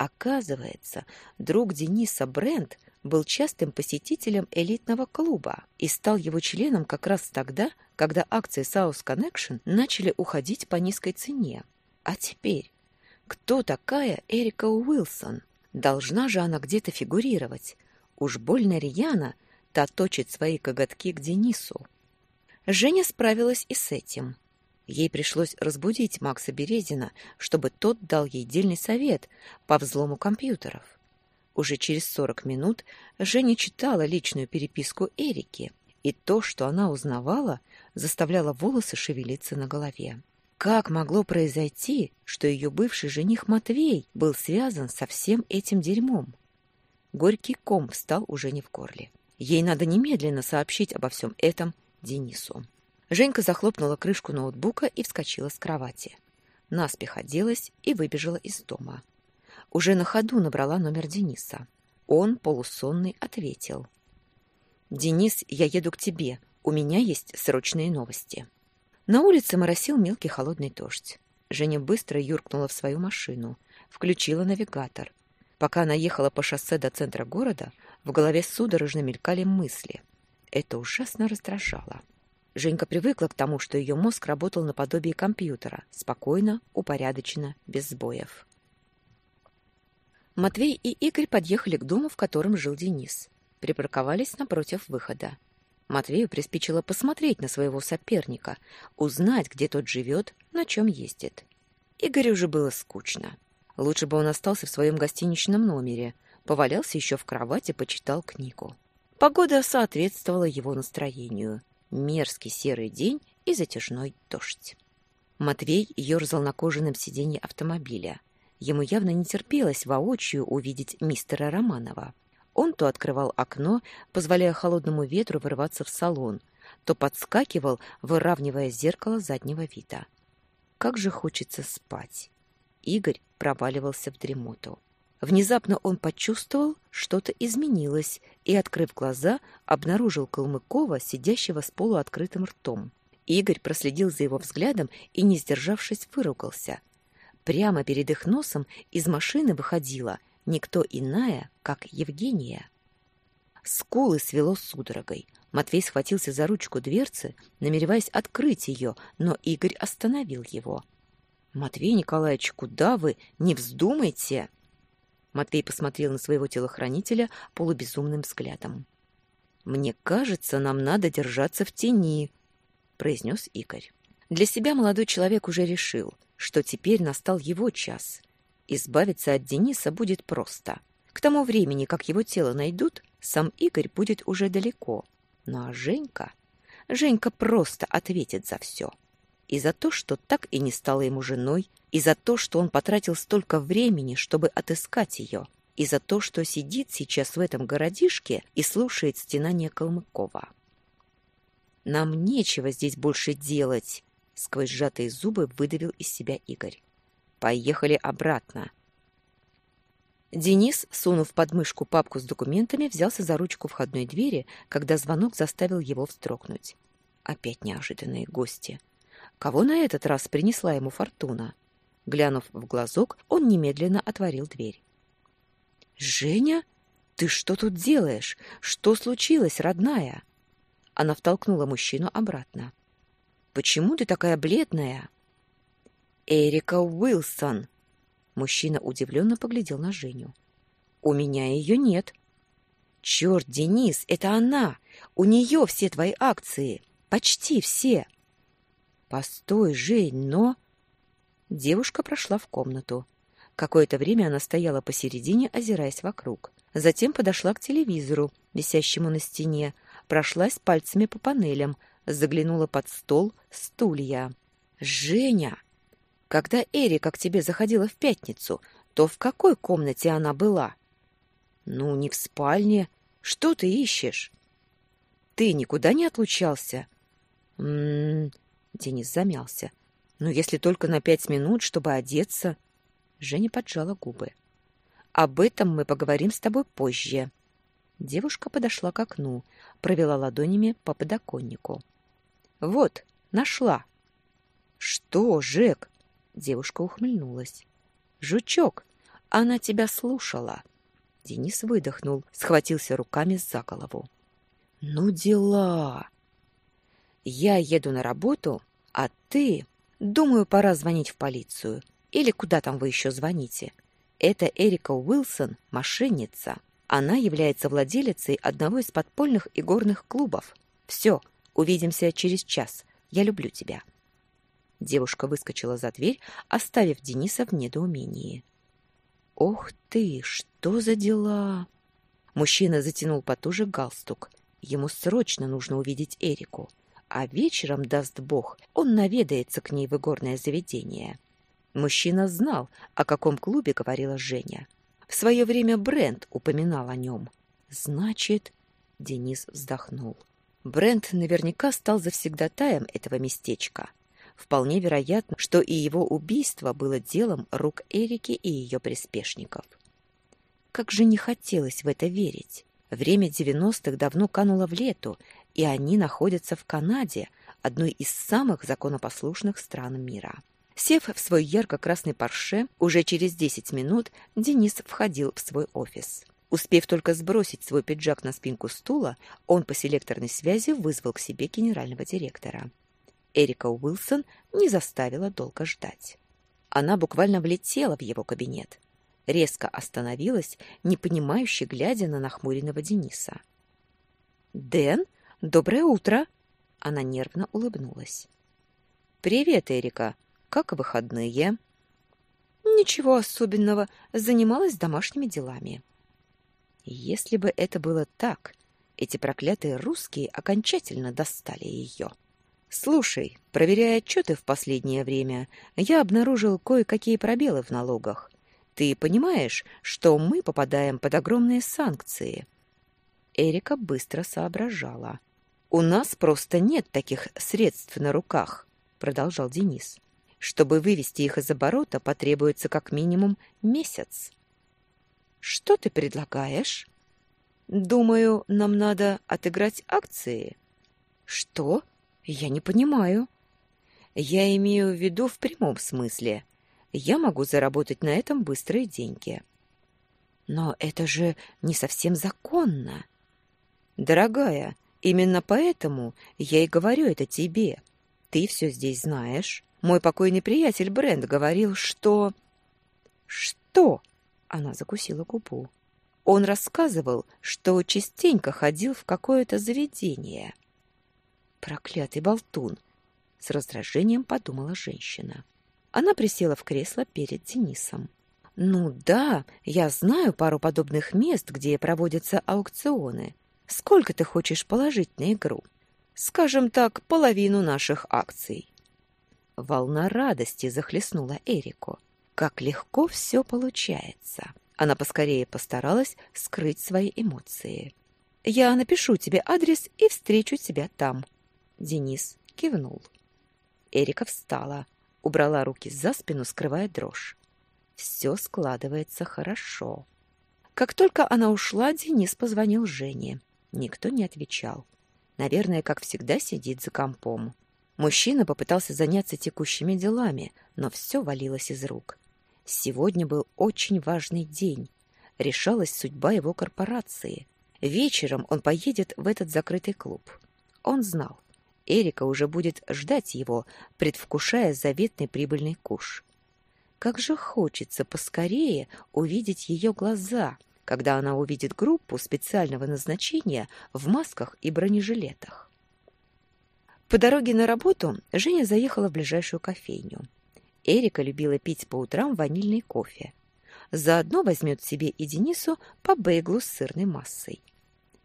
Оказывается, друг Дениса Брент был частым посетителем элитного клуба и стал его членом как раз тогда, когда акции South Connection начали уходить по низкой цене. А теперь, кто такая Эрика Уилсон? Должна же она где-то фигурировать. Уж больно рьяно та точит свои коготки к Денису. Женя справилась и с этим. Ей пришлось разбудить Макса Березина, чтобы тот дал ей дельный совет по взлому компьютеров. Уже через сорок минут Женя читала личную переписку Эрики, и то, что она узнавала, заставляло волосы шевелиться на голове. Как могло произойти, что ее бывший жених Матвей был связан со всем этим дерьмом? Горький ком встал уже не в горле. Ей надо немедленно сообщить обо всем этом Денису. Женька захлопнула крышку ноутбука и вскочила с кровати. Наспех оделась и выбежала из дома. Уже на ходу набрала номер Дениса. Он, полусонный, ответил. «Денис, я еду к тебе. У меня есть срочные новости». На улице моросил мелкий холодный дождь. Женя быстро юркнула в свою машину, включила навигатор. Пока она ехала по шоссе до центра города, в голове судорожно мелькали мысли. Это ужасно раздражало. Женька привыкла к тому, что ее мозг работал наподобие компьютера, спокойно, упорядоченно, без сбоев. Матвей и Игорь подъехали к дому, в котором жил Денис. припарковались напротив выхода. Матвею приспичило посмотреть на своего соперника, узнать, где тот живет, на чем ездит. Игорю уже было скучно. Лучше бы он остался в своем гостиничном номере, повалялся еще в кровати, почитал книгу. Погода соответствовала его настроению. Мерзкий серый день и затяжной дождь. Матвей ерзал на кожаном сиденье автомобиля. Ему явно не терпелось воочию увидеть мистера Романова. Он то открывал окно, позволяя холодному ветру вырваться в салон, то подскакивал, выравнивая зеркало заднего вида. Как же хочется спать. Игорь проваливался в дремоту. Внезапно он почувствовал, что-то изменилось, и, открыв глаза, обнаружил Калмыкова, сидящего с полуоткрытым ртом. Игорь проследил за его взглядом и, не сдержавшись, выругался. Прямо перед их носом из машины выходила никто иная, как Евгения. Скулы свело судорогой. Матвей схватился за ручку дверцы, намереваясь открыть ее, но Игорь остановил его. «Матвей Николаевич, куда вы? Не вздумайте!» Матвей посмотрел на своего телохранителя полубезумным взглядом. «Мне кажется, нам надо держаться в тени», — произнес Игорь. Для себя молодой человек уже решил, что теперь настал его час. Избавиться от Дениса будет просто. К тому времени, как его тело найдут, сам Игорь будет уже далеко. Ну а Женька... Женька просто ответит за все. И за то, что так и не стала ему женой, и за то, что он потратил столько времени, чтобы отыскать ее, и за то, что сидит сейчас в этом городишке и слушает стенание Калмыкова. «Нам нечего здесь больше делать», — сквозь сжатые зубы выдавил из себя Игорь. «Поехали обратно». Денис, сунув под мышку папку с документами, взялся за ручку входной двери, когда звонок заставил его вздрогнуть. Опять неожиданные гости. Кого на этот раз принесла ему фортуна? Глянув в глазок, он немедленно отворил дверь. «Женя, ты что тут делаешь? Что случилось, родная?» Она втолкнула мужчину обратно. «Почему ты такая бледная?» «Эрика Уилсон!» Мужчина удивленно поглядел на Женю. «У меня ее нет». «Черт, Денис, это она! У нее все твои акции! Почти все!» «Постой, Жень, но...» Девушка прошла в комнату. Какое-то время она стояла посередине, озираясь вокруг. Затем подошла к телевизору, висящему на стене, прошлась пальцами по панелям, заглянула под стол, стулья. «Женя! Когда Эрика к тебе заходила в пятницу, то в какой комнате она была?» «Ну, не в спальне. Что ты ищешь?» «Ты никуда не отлучался?» «М-м-м...» Денис замялся. Ну, если только на пять минут, чтобы одеться. Женя поджала губы. Об этом мы поговорим с тобой позже. Девушка подошла к окну, провела ладонями по подоконнику. Вот, нашла. Что, Жек? Девушка ухмыльнулась. Жучок, она тебя слушала. Денис выдохнул, схватился руками за голову. Ну дела. Я еду на работу, а ты Думаю, пора звонить в полицию. Или куда там вы еще звоните. Это Эрика Уилсон, мошенница. Она является владелицей одного из подпольных игорных клубов. Все, увидимся через час. Я люблю тебя. Девушка выскочила за дверь, оставив Дениса в недоумении. Ох ты, что за дела? Мужчина затянул потуже галстук. Ему срочно нужно увидеть Эрику а вечером, даст бог, он наведается к ней в игорное заведение. Мужчина знал, о каком клубе говорила Женя. В свое время Брент упоминал о нем. Значит, Денис вздохнул. Брент наверняка стал завсегдатаем этого местечка. Вполне вероятно, что и его убийство было делом рук Эрики и ее приспешников. Как же не хотелось в это верить. Время девяностых давно кануло в лету, и они находятся в Канаде, одной из самых законопослушных стран мира. Сев в свой ярко-красный парше, уже через 10 минут Денис входил в свой офис. Успев только сбросить свой пиджак на спинку стула, он по селекторной связи вызвал к себе генерального директора. Эрика Уилсон не заставила долго ждать. Она буквально влетела в его кабинет. Резко остановилась, непонимающе глядя на нахмуренного Дениса. Дэн, доброе утро. Она нервно улыбнулась. Привет, Эрика. Как выходные? Ничего особенного, занималась домашними делами. Если бы это было так, эти проклятые русские окончательно достали ее. Слушай, проверяя отчеты в последнее время, я обнаружил кое-какие пробелы в налогах. Ты понимаешь, что мы попадаем под огромные санкции? Эрика быстро соображала. У нас просто нет таких средств на руках, продолжал Денис. Чтобы вывести их из оборота, потребуется как минимум месяц. Что ты предлагаешь? Думаю, нам надо отыграть акции. Что? Я не понимаю. Я имею в виду в прямом смысле. Я могу заработать на этом быстрые деньги. Но это же не совсем законно. Дорогая, именно поэтому я и говорю это тебе. Ты все здесь знаешь. Мой покойный приятель Брент говорил, что... Что? Она закусила губу. Он рассказывал, что частенько ходил в какое-то заведение. Проклятый болтун, с раздражением подумала женщина. Она присела в кресло перед Денисом. Ну да, я знаю пару подобных мест, где проводятся аукционы. Сколько ты хочешь положить на игру? Скажем так, половину наших акций. Волна радости захлестнула Эрику. Как легко все получается. Она поскорее постаралась скрыть свои эмоции. «Я напишу тебе адрес и встречу тебя там». Денис кивнул. Эрика встала, убрала руки за спину, скрывая дрожь. Все складывается хорошо. Как только она ушла, Денис позвонил Жене. Никто не отвечал. Наверное, как всегда, сидит за компом. Мужчина попытался заняться текущими делами, но все валилось из рук. Сегодня был очень важный день. Решалась судьба его корпорации. Вечером он поедет в этот закрытый клуб. Он знал. Эрика уже будет ждать его, предвкушая заветный прибыльный куш. Как же хочется поскорее увидеть ее глаза, когда она увидит группу специального назначения в масках и бронежилетах. По дороге на работу Женя заехала в ближайшую кофейню. Эрика любила пить по утрам ванильный кофе. Заодно возьмет себе и Денису по бейглу с сырной массой.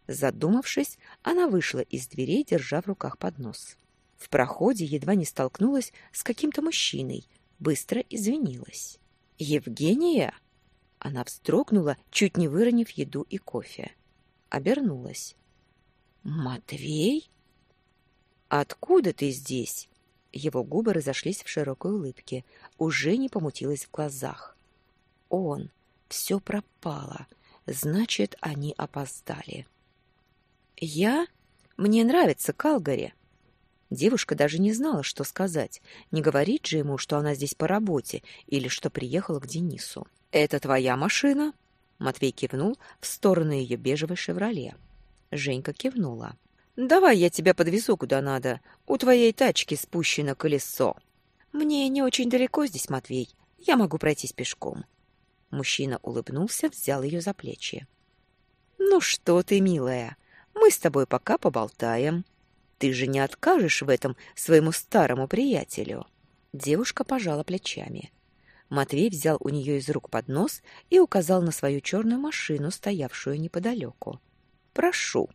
Задумавшись, она вышла из дверей, держа в руках поднос. В проходе едва не столкнулась с каким-то мужчиной, быстро извинилась. «Евгения?» Она вздрогнула, чуть не выронив еду и кофе. Обернулась. «Матвей?» «Откуда ты здесь?» Его губы разошлись в широкой улыбке, уже не помутилось в глазах. «Он! Все пропало! Значит, они опоздали!» «Я? Мне нравится Калгари!» Девушка даже не знала, что сказать. Не говорить же ему, что она здесь по работе или что приехала к Денису. «Это твоя машина?» Матвей кивнул в сторону ее бежевой «Шевроле». Женька кивнула. Давай я тебя подвезу куда надо. У твоей тачки спущено колесо. Мне не очень далеко здесь, Матвей. Я могу пройтись пешком. Мужчина улыбнулся, взял ее за плечи. Ну что ты, милая, мы с тобой пока поболтаем. Ты же не откажешь в этом своему старому приятелю. Девушка пожала плечами. Матвей взял у нее из рук поднос и указал на свою черную машину, стоявшую неподалеку. «Прошу».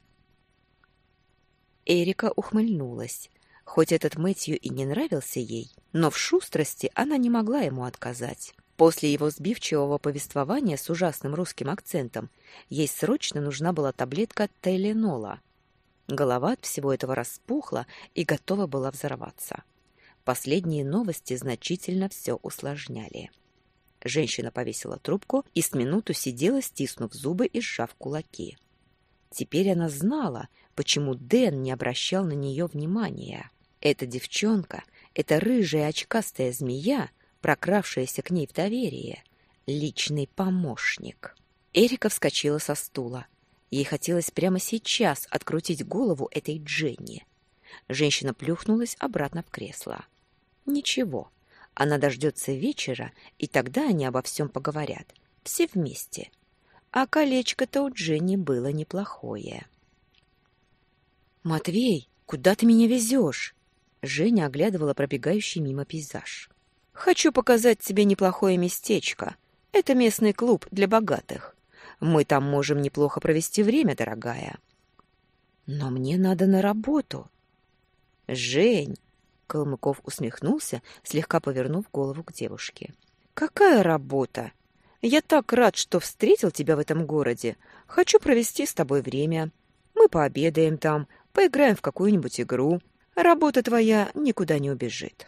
Эрика ухмыльнулась. Хоть этот Мэтью и не нравился ей, но в шустрости она не могла ему отказать. После его сбивчивого повествования с ужасным русским акцентом ей срочно нужна была таблетка Тайленола. Голова от всего этого распухла и готова была взорваться. Последние новости значительно все усложняли. Женщина повесила трубку и с минуту сидела, стиснув зубы и сжав кулаки. Теперь она знала, почему Дэн не обращал на нее внимания. Эта девчонка, эта рыжая очкастая змея, прокравшаяся к ней в доверие, личный помощник. Эрика вскочила со стула. Ей хотелось прямо сейчас открутить голову этой Дженни. Женщина плюхнулась обратно в кресло. Ничего, она дождется вечера, и тогда они обо всем поговорят. Все вместе. А колечко-то у Дженни было неплохое. «Матвей, куда ты меня везешь?» Женя оглядывала пробегающий мимо пейзаж. «Хочу показать тебе неплохое местечко. Это местный клуб для богатых. Мы там можем неплохо провести время, дорогая». «Но мне надо на работу». «Жень!» — Калмыков усмехнулся, слегка повернув голову к девушке. «Какая работа? Я так рад, что встретил тебя в этом городе. Хочу провести с тобой время. Мы пообедаем там, поиграем в какую-нибудь игру. Работа твоя никуда не убежит».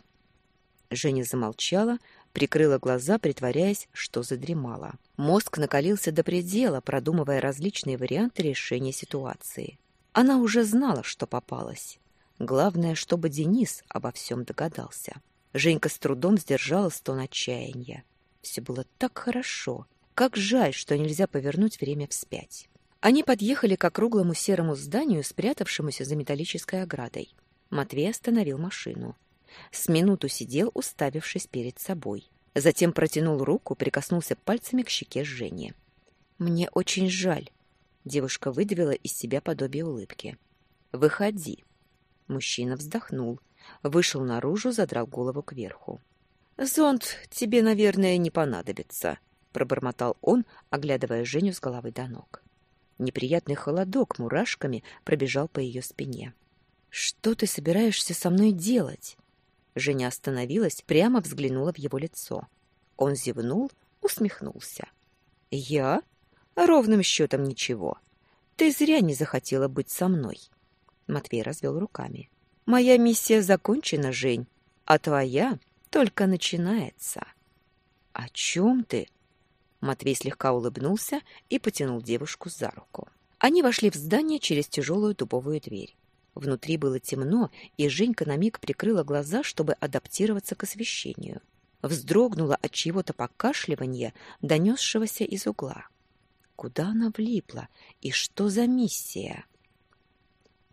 Женя замолчала, прикрыла глаза, притворяясь, что задремала. Мозг накалился до предела, продумывая различные варианты решения ситуации. Она уже знала, что попалась. Главное, чтобы Денис обо всем догадался. Женька с трудом сдержала стон отчаяния. Все было так хорошо. Как жаль, что нельзя повернуть время вспять. Они подъехали к округлому серому зданию, спрятавшемуся за металлической оградой. Матвей остановил машину. С минуту сидел, уставившись перед собой. Затем протянул руку, прикоснулся пальцами к щеке Жени. «Мне очень жаль». Девушка выдавила из себя подобие улыбки. «Выходи». Мужчина вздохнул, вышел наружу, задрал голову кверху. «Зонт тебе, наверное, не понадобится», — пробормотал он, оглядывая Женю с головы до ног. Неприятный холодок мурашками пробежал по ее спине. «Что ты собираешься со мной делать?» Женя остановилась, прямо взглянула в его лицо. Он зевнул, усмехнулся. «Я? Ровным счетом ничего. Ты зря не захотела быть со мной». Матвей развел руками. «Моя миссия закончена, Жень, а твоя только начинается. О чем ты? Матвей слегка улыбнулся и потянул девушку за руку. Они вошли в здание через тяжелую дубовую дверь. Внутри было темно, и Женька на миг прикрыла глаза, чтобы адаптироваться к освещению. Вздрогнула от чьего-то покашливания, донесшегося из угла. Куда она влипла? И что за миссия?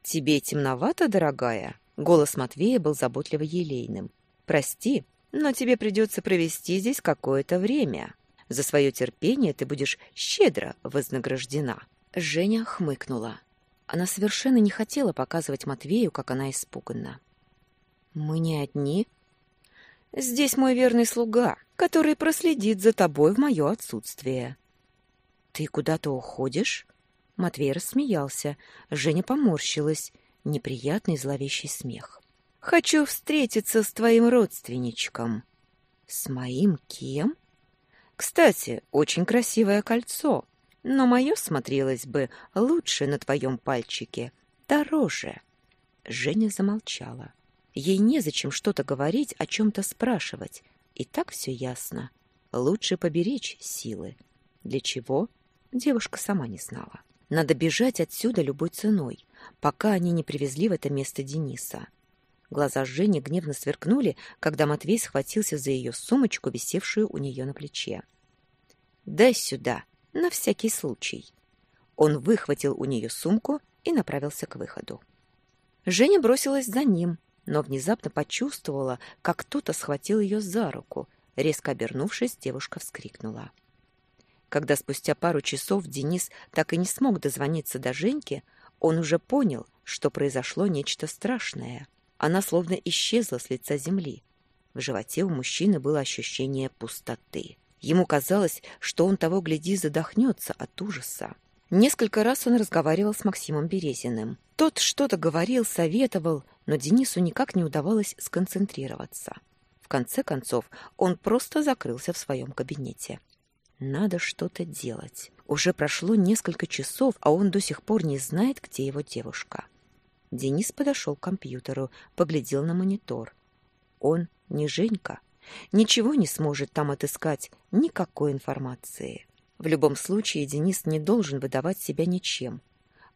«Тебе темновато, дорогая?» Голос Матвея был заботливо елейным. Прости, но тебе придется провести здесь какое-то время. За свое терпение ты будешь щедро вознаграждена». Женя хмыкнула. Она совершенно не хотела показывать Матвею, как она испуганна. «Мы не одни?» «Здесь мой верный слуга, который проследит за тобой в мое отсутствие». «Ты куда-то уходишь?» Матвей рассмеялся. Женя поморщилась. Неприятный зловещий смех. Хочу встретиться с твоим родственничком. С моим кем? Кстати, очень красивое кольцо, но мое смотрелось бы лучше на твоем пальчике, дороже. Женя замолчала. Ей незачем что-то говорить, о чем-то спрашивать. И так все ясно. Лучше поберечь силы. Для чего? Девушка сама не знала. Надо бежать отсюда любой ценой, пока они не привезли в это место Дениса. Глаза Жени гневно сверкнули, когда Матвей схватился за ее сумочку, висевшую у нее на плече. «Дай сюда, на всякий случай». Он выхватил у нее сумку и направился к выходу. Женя бросилась за ним, но внезапно почувствовала, как кто-то схватил ее за руку. Резко обернувшись, девушка вскрикнула. Когда спустя пару часов Денис так и не смог дозвониться до Женьки, он уже понял, что произошло нечто страшное — она словно исчезла с лица земли. В животе у мужчины было ощущение пустоты. Ему казалось, что он того гляди задохнется от ужаса. Несколько раз он разговаривал с Максимом Березиным. Тот что-то говорил, советовал, но Денису никак не удавалось сконцентрироваться. В конце концов, он просто закрылся в своем кабинете. Надо что-то делать. Уже прошло несколько часов, а он до сих пор не знает, где его девушка. Денис подошел к компьютеру, поглядел на монитор. Он не Женька. Ничего не сможет там отыскать, никакой информации. В любом случае Денис не должен выдавать себя ничем.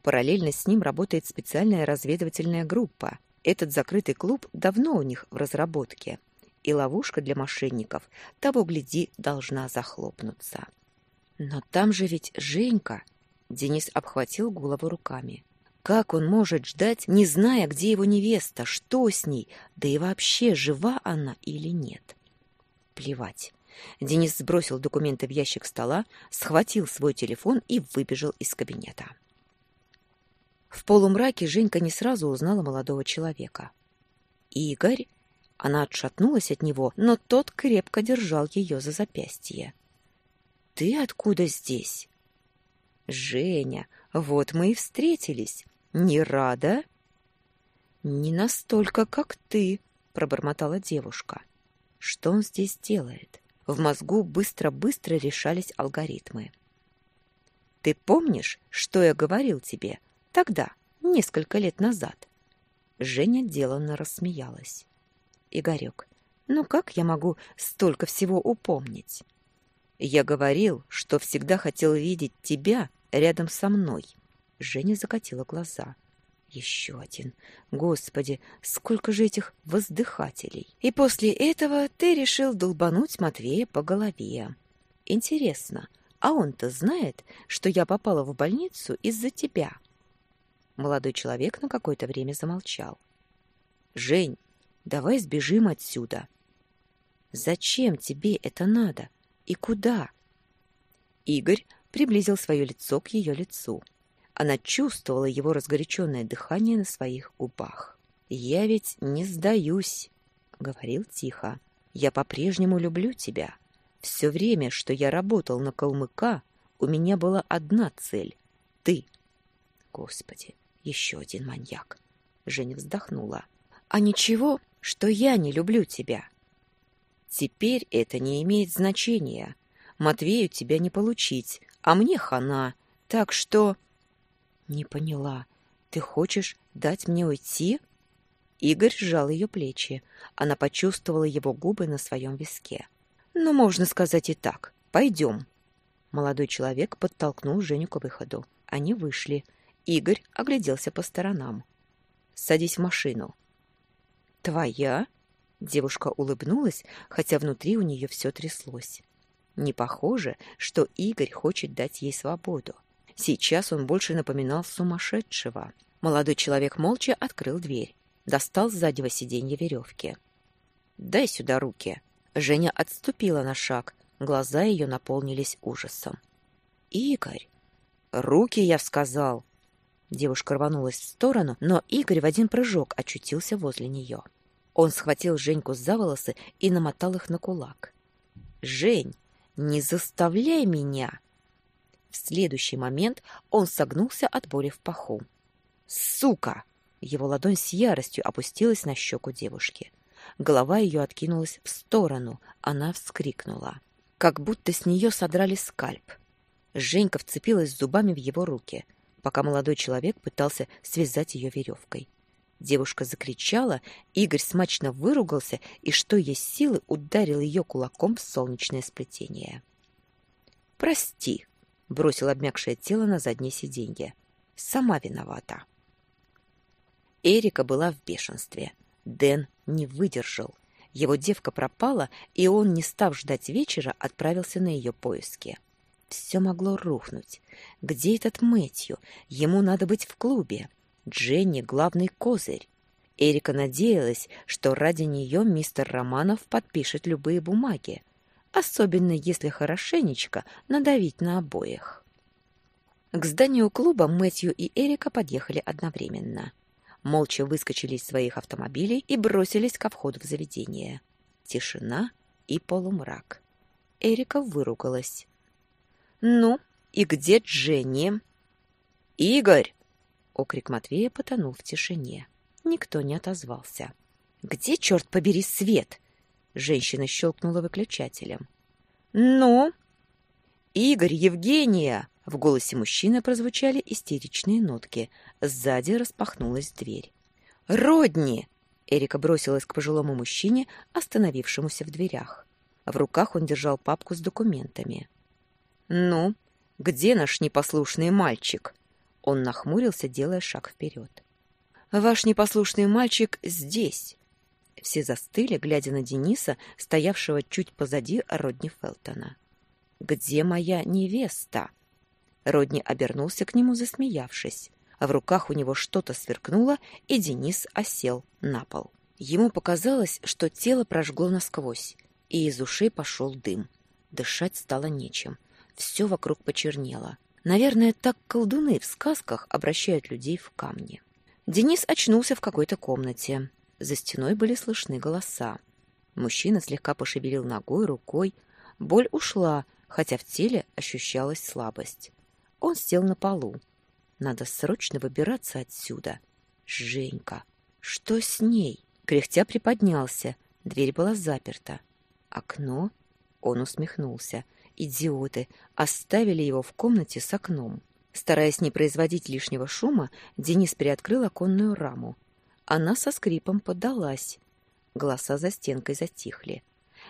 Параллельно с ним работает специальная разведывательная группа. Этот закрытый клуб давно у них в разработке. И ловушка для мошенников, того гляди, должна захлопнуться. Но там же ведь Женька. Денис обхватил голову руками. Как он может ждать, не зная, где его невеста, что с ней, да и вообще, жива она или нет? Плевать. Денис сбросил документы в ящик стола, схватил свой телефон и выбежал из кабинета. В полумраке Женька не сразу узнала молодого человека. «Игорь?» Она отшатнулась от него, но тот крепко держал ее за запястье. «Ты откуда здесь?» «Женя, вот мы и встретились. Не рада?» «Не настолько, как ты», — пробормотала девушка. «Что он здесь делает?» В мозгу быстро-быстро решались алгоритмы. «Ты помнишь, что я говорил тебе тогда, несколько лет назад?» Женя деланно рассмеялась. «Игорек, ну как я могу столько всего упомнить?» «Я говорил, что всегда хотел видеть тебя рядом со мной». Женя закатила глаза. Еще один. Господи, сколько же этих воздыхателей. И после этого ты решил долбануть Матвея по голове. Интересно, а он-то знает, что я попала в больницу из-за тебя? Молодой человек на какое-то время замолчал. Жень, давай сбежим отсюда. Зачем тебе это надо? И куда? Игорь приблизил свое лицо к ее лицу. Она чувствовала его разгоряченное дыхание на своих губах. «Я ведь не сдаюсь», — говорил тихо. «Я по-прежнему люблю тебя. Все время, что я работал на калмыка, у меня была одна цель — ты». «Господи, еще один маньяк!» Женя вздохнула. «А ничего, что я не люблю тебя?» «Теперь это не имеет значения. Матвею тебя не получить, а мне хана. Так что...» Не поняла. Ты хочешь дать мне уйти? Игорь сжал ее плечи. Она почувствовала его губы на своем виске. Ну, можно сказать и так. Пойдем. Молодой человек подтолкнул Женю к выходу. Они вышли. Игорь огляделся по сторонам. Садись в машину. Твоя? Девушка улыбнулась, хотя внутри у нее все тряслось. Не похоже, что Игорь хочет дать ей свободу. Сейчас он больше напоминал сумасшедшего. Молодой человек молча открыл дверь, достал с заднего сиденья веревки. «Дай сюда руки». Женя отступила на шаг, глаза ее наполнились ужасом. «Игорь!» «Руки, я сказал!» Девушка рванулась в сторону, но Игорь в один прыжок очутился возле нее. Он схватил Женьку за волосы и намотал их на кулак. «Жень, не заставляй меня!» В следующий момент он согнулся от боли в паху. «Сука!» Его ладонь с яростью опустилась на щеку девушки. Голова ее откинулась в сторону. Она вскрикнула. Как будто с нее содрали скальп. Женька вцепилась зубами в его руки, пока молодой человек пытался связать ее веревкой. Девушка закричала, Игорь смачно выругался и, что есть силы, ударил ее кулаком в солнечное сплетение. «Прости», бросил обмякшее тело на заднее сиденье. Сама виновата. Эрика была в бешенстве. Дэн не выдержал. Его девка пропала, и он, не став ждать вечера, отправился на ее поиски. Все могло рухнуть. Где этот Мэтью? Ему надо быть в клубе. Дженни — главный козырь. Эрика надеялась, что ради нее мистер Романов подпишет любые бумаги особенно если хорошенечко надавить на обоих. К зданию клуба Мэтью и Эрика подъехали одновременно. Молча выскочили из своих автомобилей и бросились ко входу в заведение. Тишина и полумрак. Эрика выругалась. «Ну, и где Дженни?» «Игорь!» Окрик Матвея потонул в тишине. Никто не отозвался. «Где, черт побери, свет?» Женщина щелкнула выключателем. «Ну?» «Игорь, Евгения!» В голосе мужчины прозвучали истеричные нотки. Сзади распахнулась дверь. «Родни!» Эрика бросилась к пожилому мужчине, остановившемуся в дверях. В руках он держал папку с документами. «Ну, где наш непослушный мальчик?» Он нахмурился, делая шаг вперед. «Ваш непослушный мальчик здесь!» Все застыли, глядя на Дениса, стоявшего чуть позади Родни Фелтона. «Где моя невеста?» Родни обернулся к нему, засмеявшись. А в руках у него что-то сверкнуло, и Денис осел на пол. Ему показалось, что тело прожгло насквозь, и из ушей пошел дым. Дышать стало нечем. Все вокруг почернело. Наверное, так колдуны в сказках обращают людей в камни. Денис очнулся в какой-то комнате. За стеной были слышны голоса. Мужчина слегка пошевелил ногой, рукой. Боль ушла, хотя в теле ощущалась слабость. Он сел на полу. Надо срочно выбираться отсюда. Женька. Что с ней? Кряхтя приподнялся. Дверь была заперта. Окно? Он усмехнулся. Идиоты! Оставили его в комнате с окном. Стараясь не производить лишнего шума, Денис приоткрыл оконную раму. Она со скрипом поддалась. Голоса за стенкой затихли.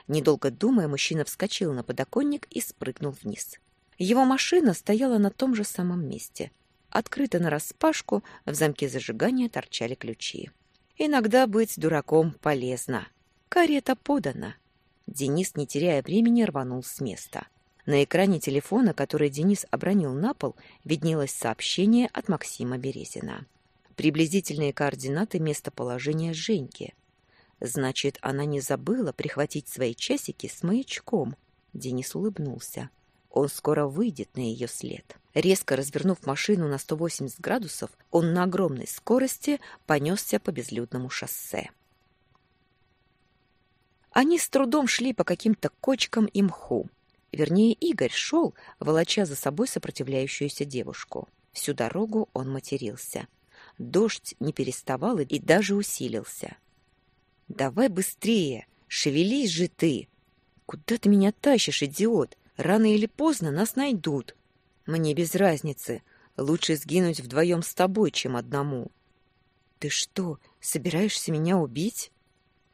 Недолго думая, мужчина вскочил на подоконник и спрыгнул вниз. Его машина стояла на том же самом месте. Открыта нараспашку, в замке зажигания торчали ключи. Иногда быть дураком полезно. Карета подана. Денис, не теряя времени, рванул с места. На экране телефона, который Денис обронил на пол, виднелось сообщение от Максима Березина. Приблизительные координаты местоположения Женьки. Значит, она не забыла прихватить свои часики с маячком. Денис улыбнулся. Он скоро выйдет на ее след. Резко развернув машину на 180 градусов, он на огромной скорости понесся по безлюдному шоссе. Они с трудом шли по каким-то кочкам и мху. Вернее, Игорь шел, волоча за собой сопротивляющуюся девушку. Всю дорогу он матерился. Дождь не переставал и даже усилился. «Давай быстрее! Шевелись же ты! Куда ты меня тащишь, идиот? Рано или поздно нас найдут. Мне без разницы. Лучше сгинуть вдвоем с тобой, чем одному». «Ты что, собираешься меня убить?»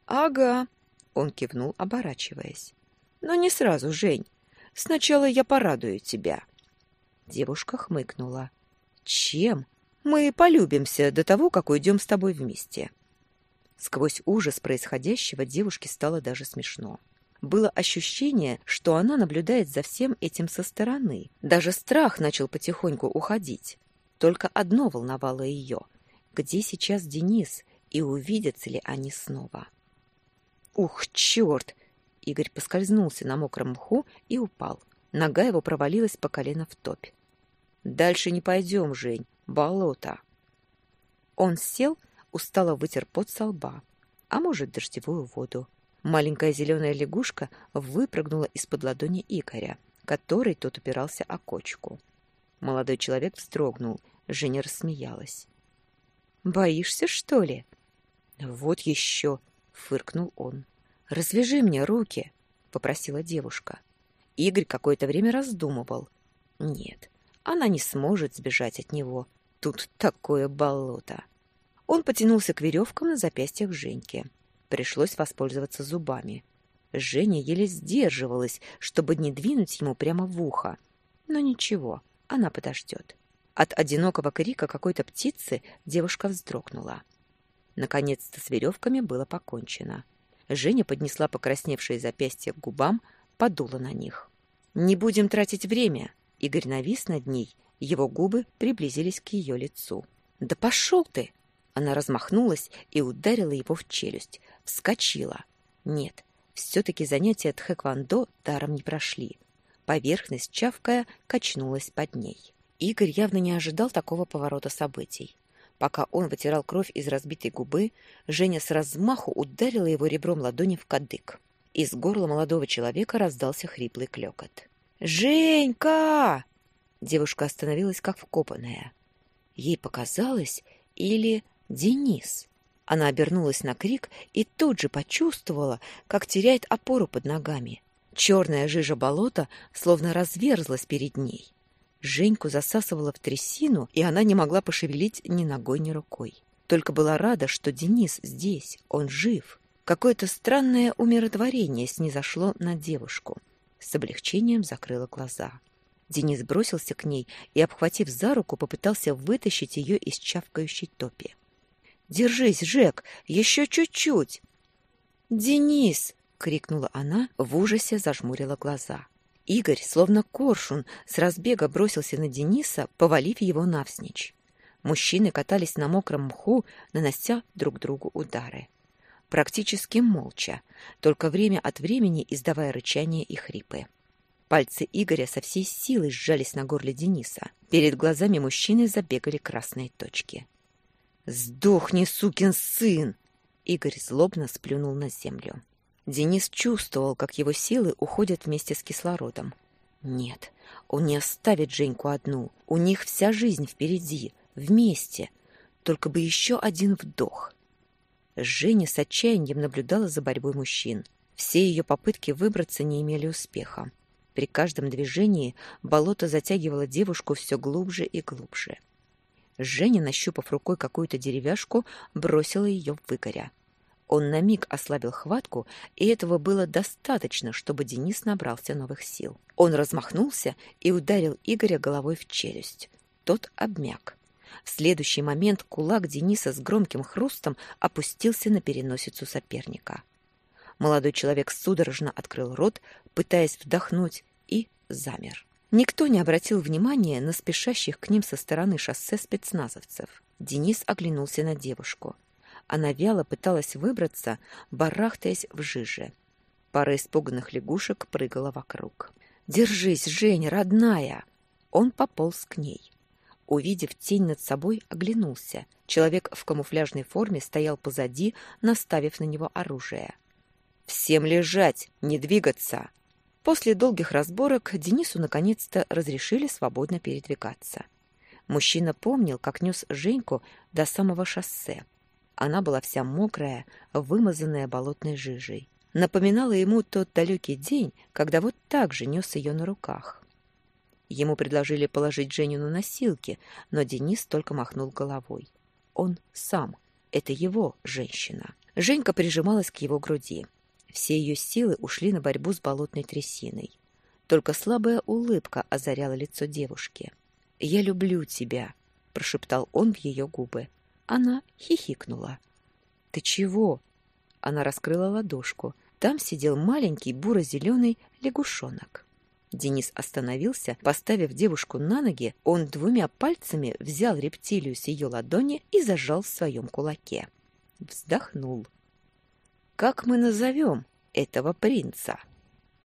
«Ага», — он кивнул, оборачиваясь. «Но не сразу, Жень. Сначала я порадую тебя». Девушка хмыкнула. «Чем? Мы полюбимся до того, как уйдем с тобой вместе». Сквозь ужас происходящего девушке стало даже смешно. Было ощущение, что она наблюдает за всем этим со стороны. Даже страх начал потихоньку уходить. Только одно волновало ее. Где сейчас Денис, и увидятся ли они снова? «Ух, черт!» Игорь поскользнулся на мокром мху и упал. Нога его провалилась по колено в топь. «Дальше не пойдем, Жень. Болото». Он сел, устало вытер пот со лба, а может, дождевую воду. Маленькая зеленая лягушка выпрыгнула из-под ладони Игоря, который тот упирался о кочку. Молодой человек вздрогнул, Женя рассмеялась. «Боишься, что ли?» «Вот еще!» — фыркнул он. «Развяжи мне руки!» — попросила девушка. Игорь какое-то время раздумывал. «Нет, она не сможет сбежать от него. Тут такое болото!» Он потянулся к веревкам на запястьях Женьки. Пришлось воспользоваться зубами. Женя еле сдерживалась, чтобы не двинуть ему прямо в ухо. Но ничего, она подождет. От одинокого крика какой-то птицы девушка вздрогнула. Наконец-то с веревками было покончено. Женя поднесла покрасневшие запястья к губам, подула на них. «Не будем тратить время!» Игорь навис над ней, его губы приблизились к ее лицу. «Да пошел ты!» Она размахнулась и ударила его в челюсть. Вскочила. Нет, все-таки занятия тхэквондо даром не прошли. Поверхность, чавкая, качнулась под ней. Игорь явно не ожидал такого поворота событий. Пока он вытирал кровь из разбитой губы, Женя с размаху ударила его ребром ладони в кадык. Из горла молодого человека раздался хриплый клёкот. «Женька!» Девушка остановилась как вкопанная. Ей показалось, или Денис. Она обернулась на крик и тут же почувствовала, как теряет опору под ногами. Черная жижа болота словно разверзлась перед ней. Женьку засасывала в трясину, и она не могла пошевелить ни ногой, ни рукой. Только была рада, что Денис здесь, он жив. Какое-то странное умиротворение снизошло на девушку. С облегчением закрыла глаза. Денис бросился к ней и, обхватив за руку, попытался вытащить ее из чавкающей топи. «Держись, Жек, еще чуть-чуть!» «Денис!» — крикнула она, в ужасе зажмурила глаза. Игорь, словно коршун, с разбега бросился на Дениса, повалив его навсничь. Мужчины катались на мокром мху, нанося друг другу удары. Практически молча, только время от времени издавая рычание и хрипы. Пальцы Игоря со всей силой сжались на горле Дениса. Перед глазами мужчины забегали красные точки. «Сдохни, сукин сын!» Игорь злобно сплюнул на землю. Денис чувствовал, как его силы уходят вместе с кислородом. Нет, он не оставит Женьку одну. У них вся жизнь впереди, вместе. Только бы еще один вдох. Женя с отчаянием наблюдала за борьбой мужчин. Все ее попытки выбраться не имели успеха. При каждом движении болото затягивало девушку все глубже и глубже. Женя, нащупав рукой какую-то деревяшку, бросила ее в Игоря. Он на миг ослабил хватку, и этого было достаточно, чтобы Денис набрался новых сил. Он размахнулся и ударил Игоря головой в челюсть. Тот обмяк. В следующий момент кулак Дениса с громким хрустом опустился на переносицу соперника. Молодой человек судорожно открыл рот, пытаясь вдохнуть, и замер. Никто не обратил внимания на спешащих к ним со стороны шоссе спецназовцев. Денис оглянулся на девушку. Она вяло пыталась выбраться, барахтаясь в жиже. Пара испуганных лягушек прыгала вокруг. «Держись, Женя, родная!» Он пополз к ней. Увидев тень над собой, оглянулся. Человек в камуфляжной форме стоял позади, наставив на него оружие. «Всем лежать, не двигаться!» После долгих разборок Денису наконец-то разрешили свободно передвигаться. Мужчина помнил, как нес Женьку до самого шоссе. Она была вся мокрая, вымазанная болотной жижей. Напоминала ему тот далекий день, когда вот так же нес ее на руках. Ему предложили положить Женю на носилки, но Денис только махнул головой. Он сам. Это его женщина. Женька прижималась к его груди. Все ее силы ушли на борьбу с болотной трясиной. Только слабая улыбка озаряла лицо девушки. «Я люблю тебя», — прошептал он в ее губы. Она хихикнула. «Ты чего?» Она раскрыла ладошку. Там сидел маленький буро-зеленый лягушонок. Денис остановился, поставив девушку на ноги, он двумя пальцами взял рептилию с ее ладони и зажал в своем кулаке. Вздохнул. «Как мы назовем этого принца?»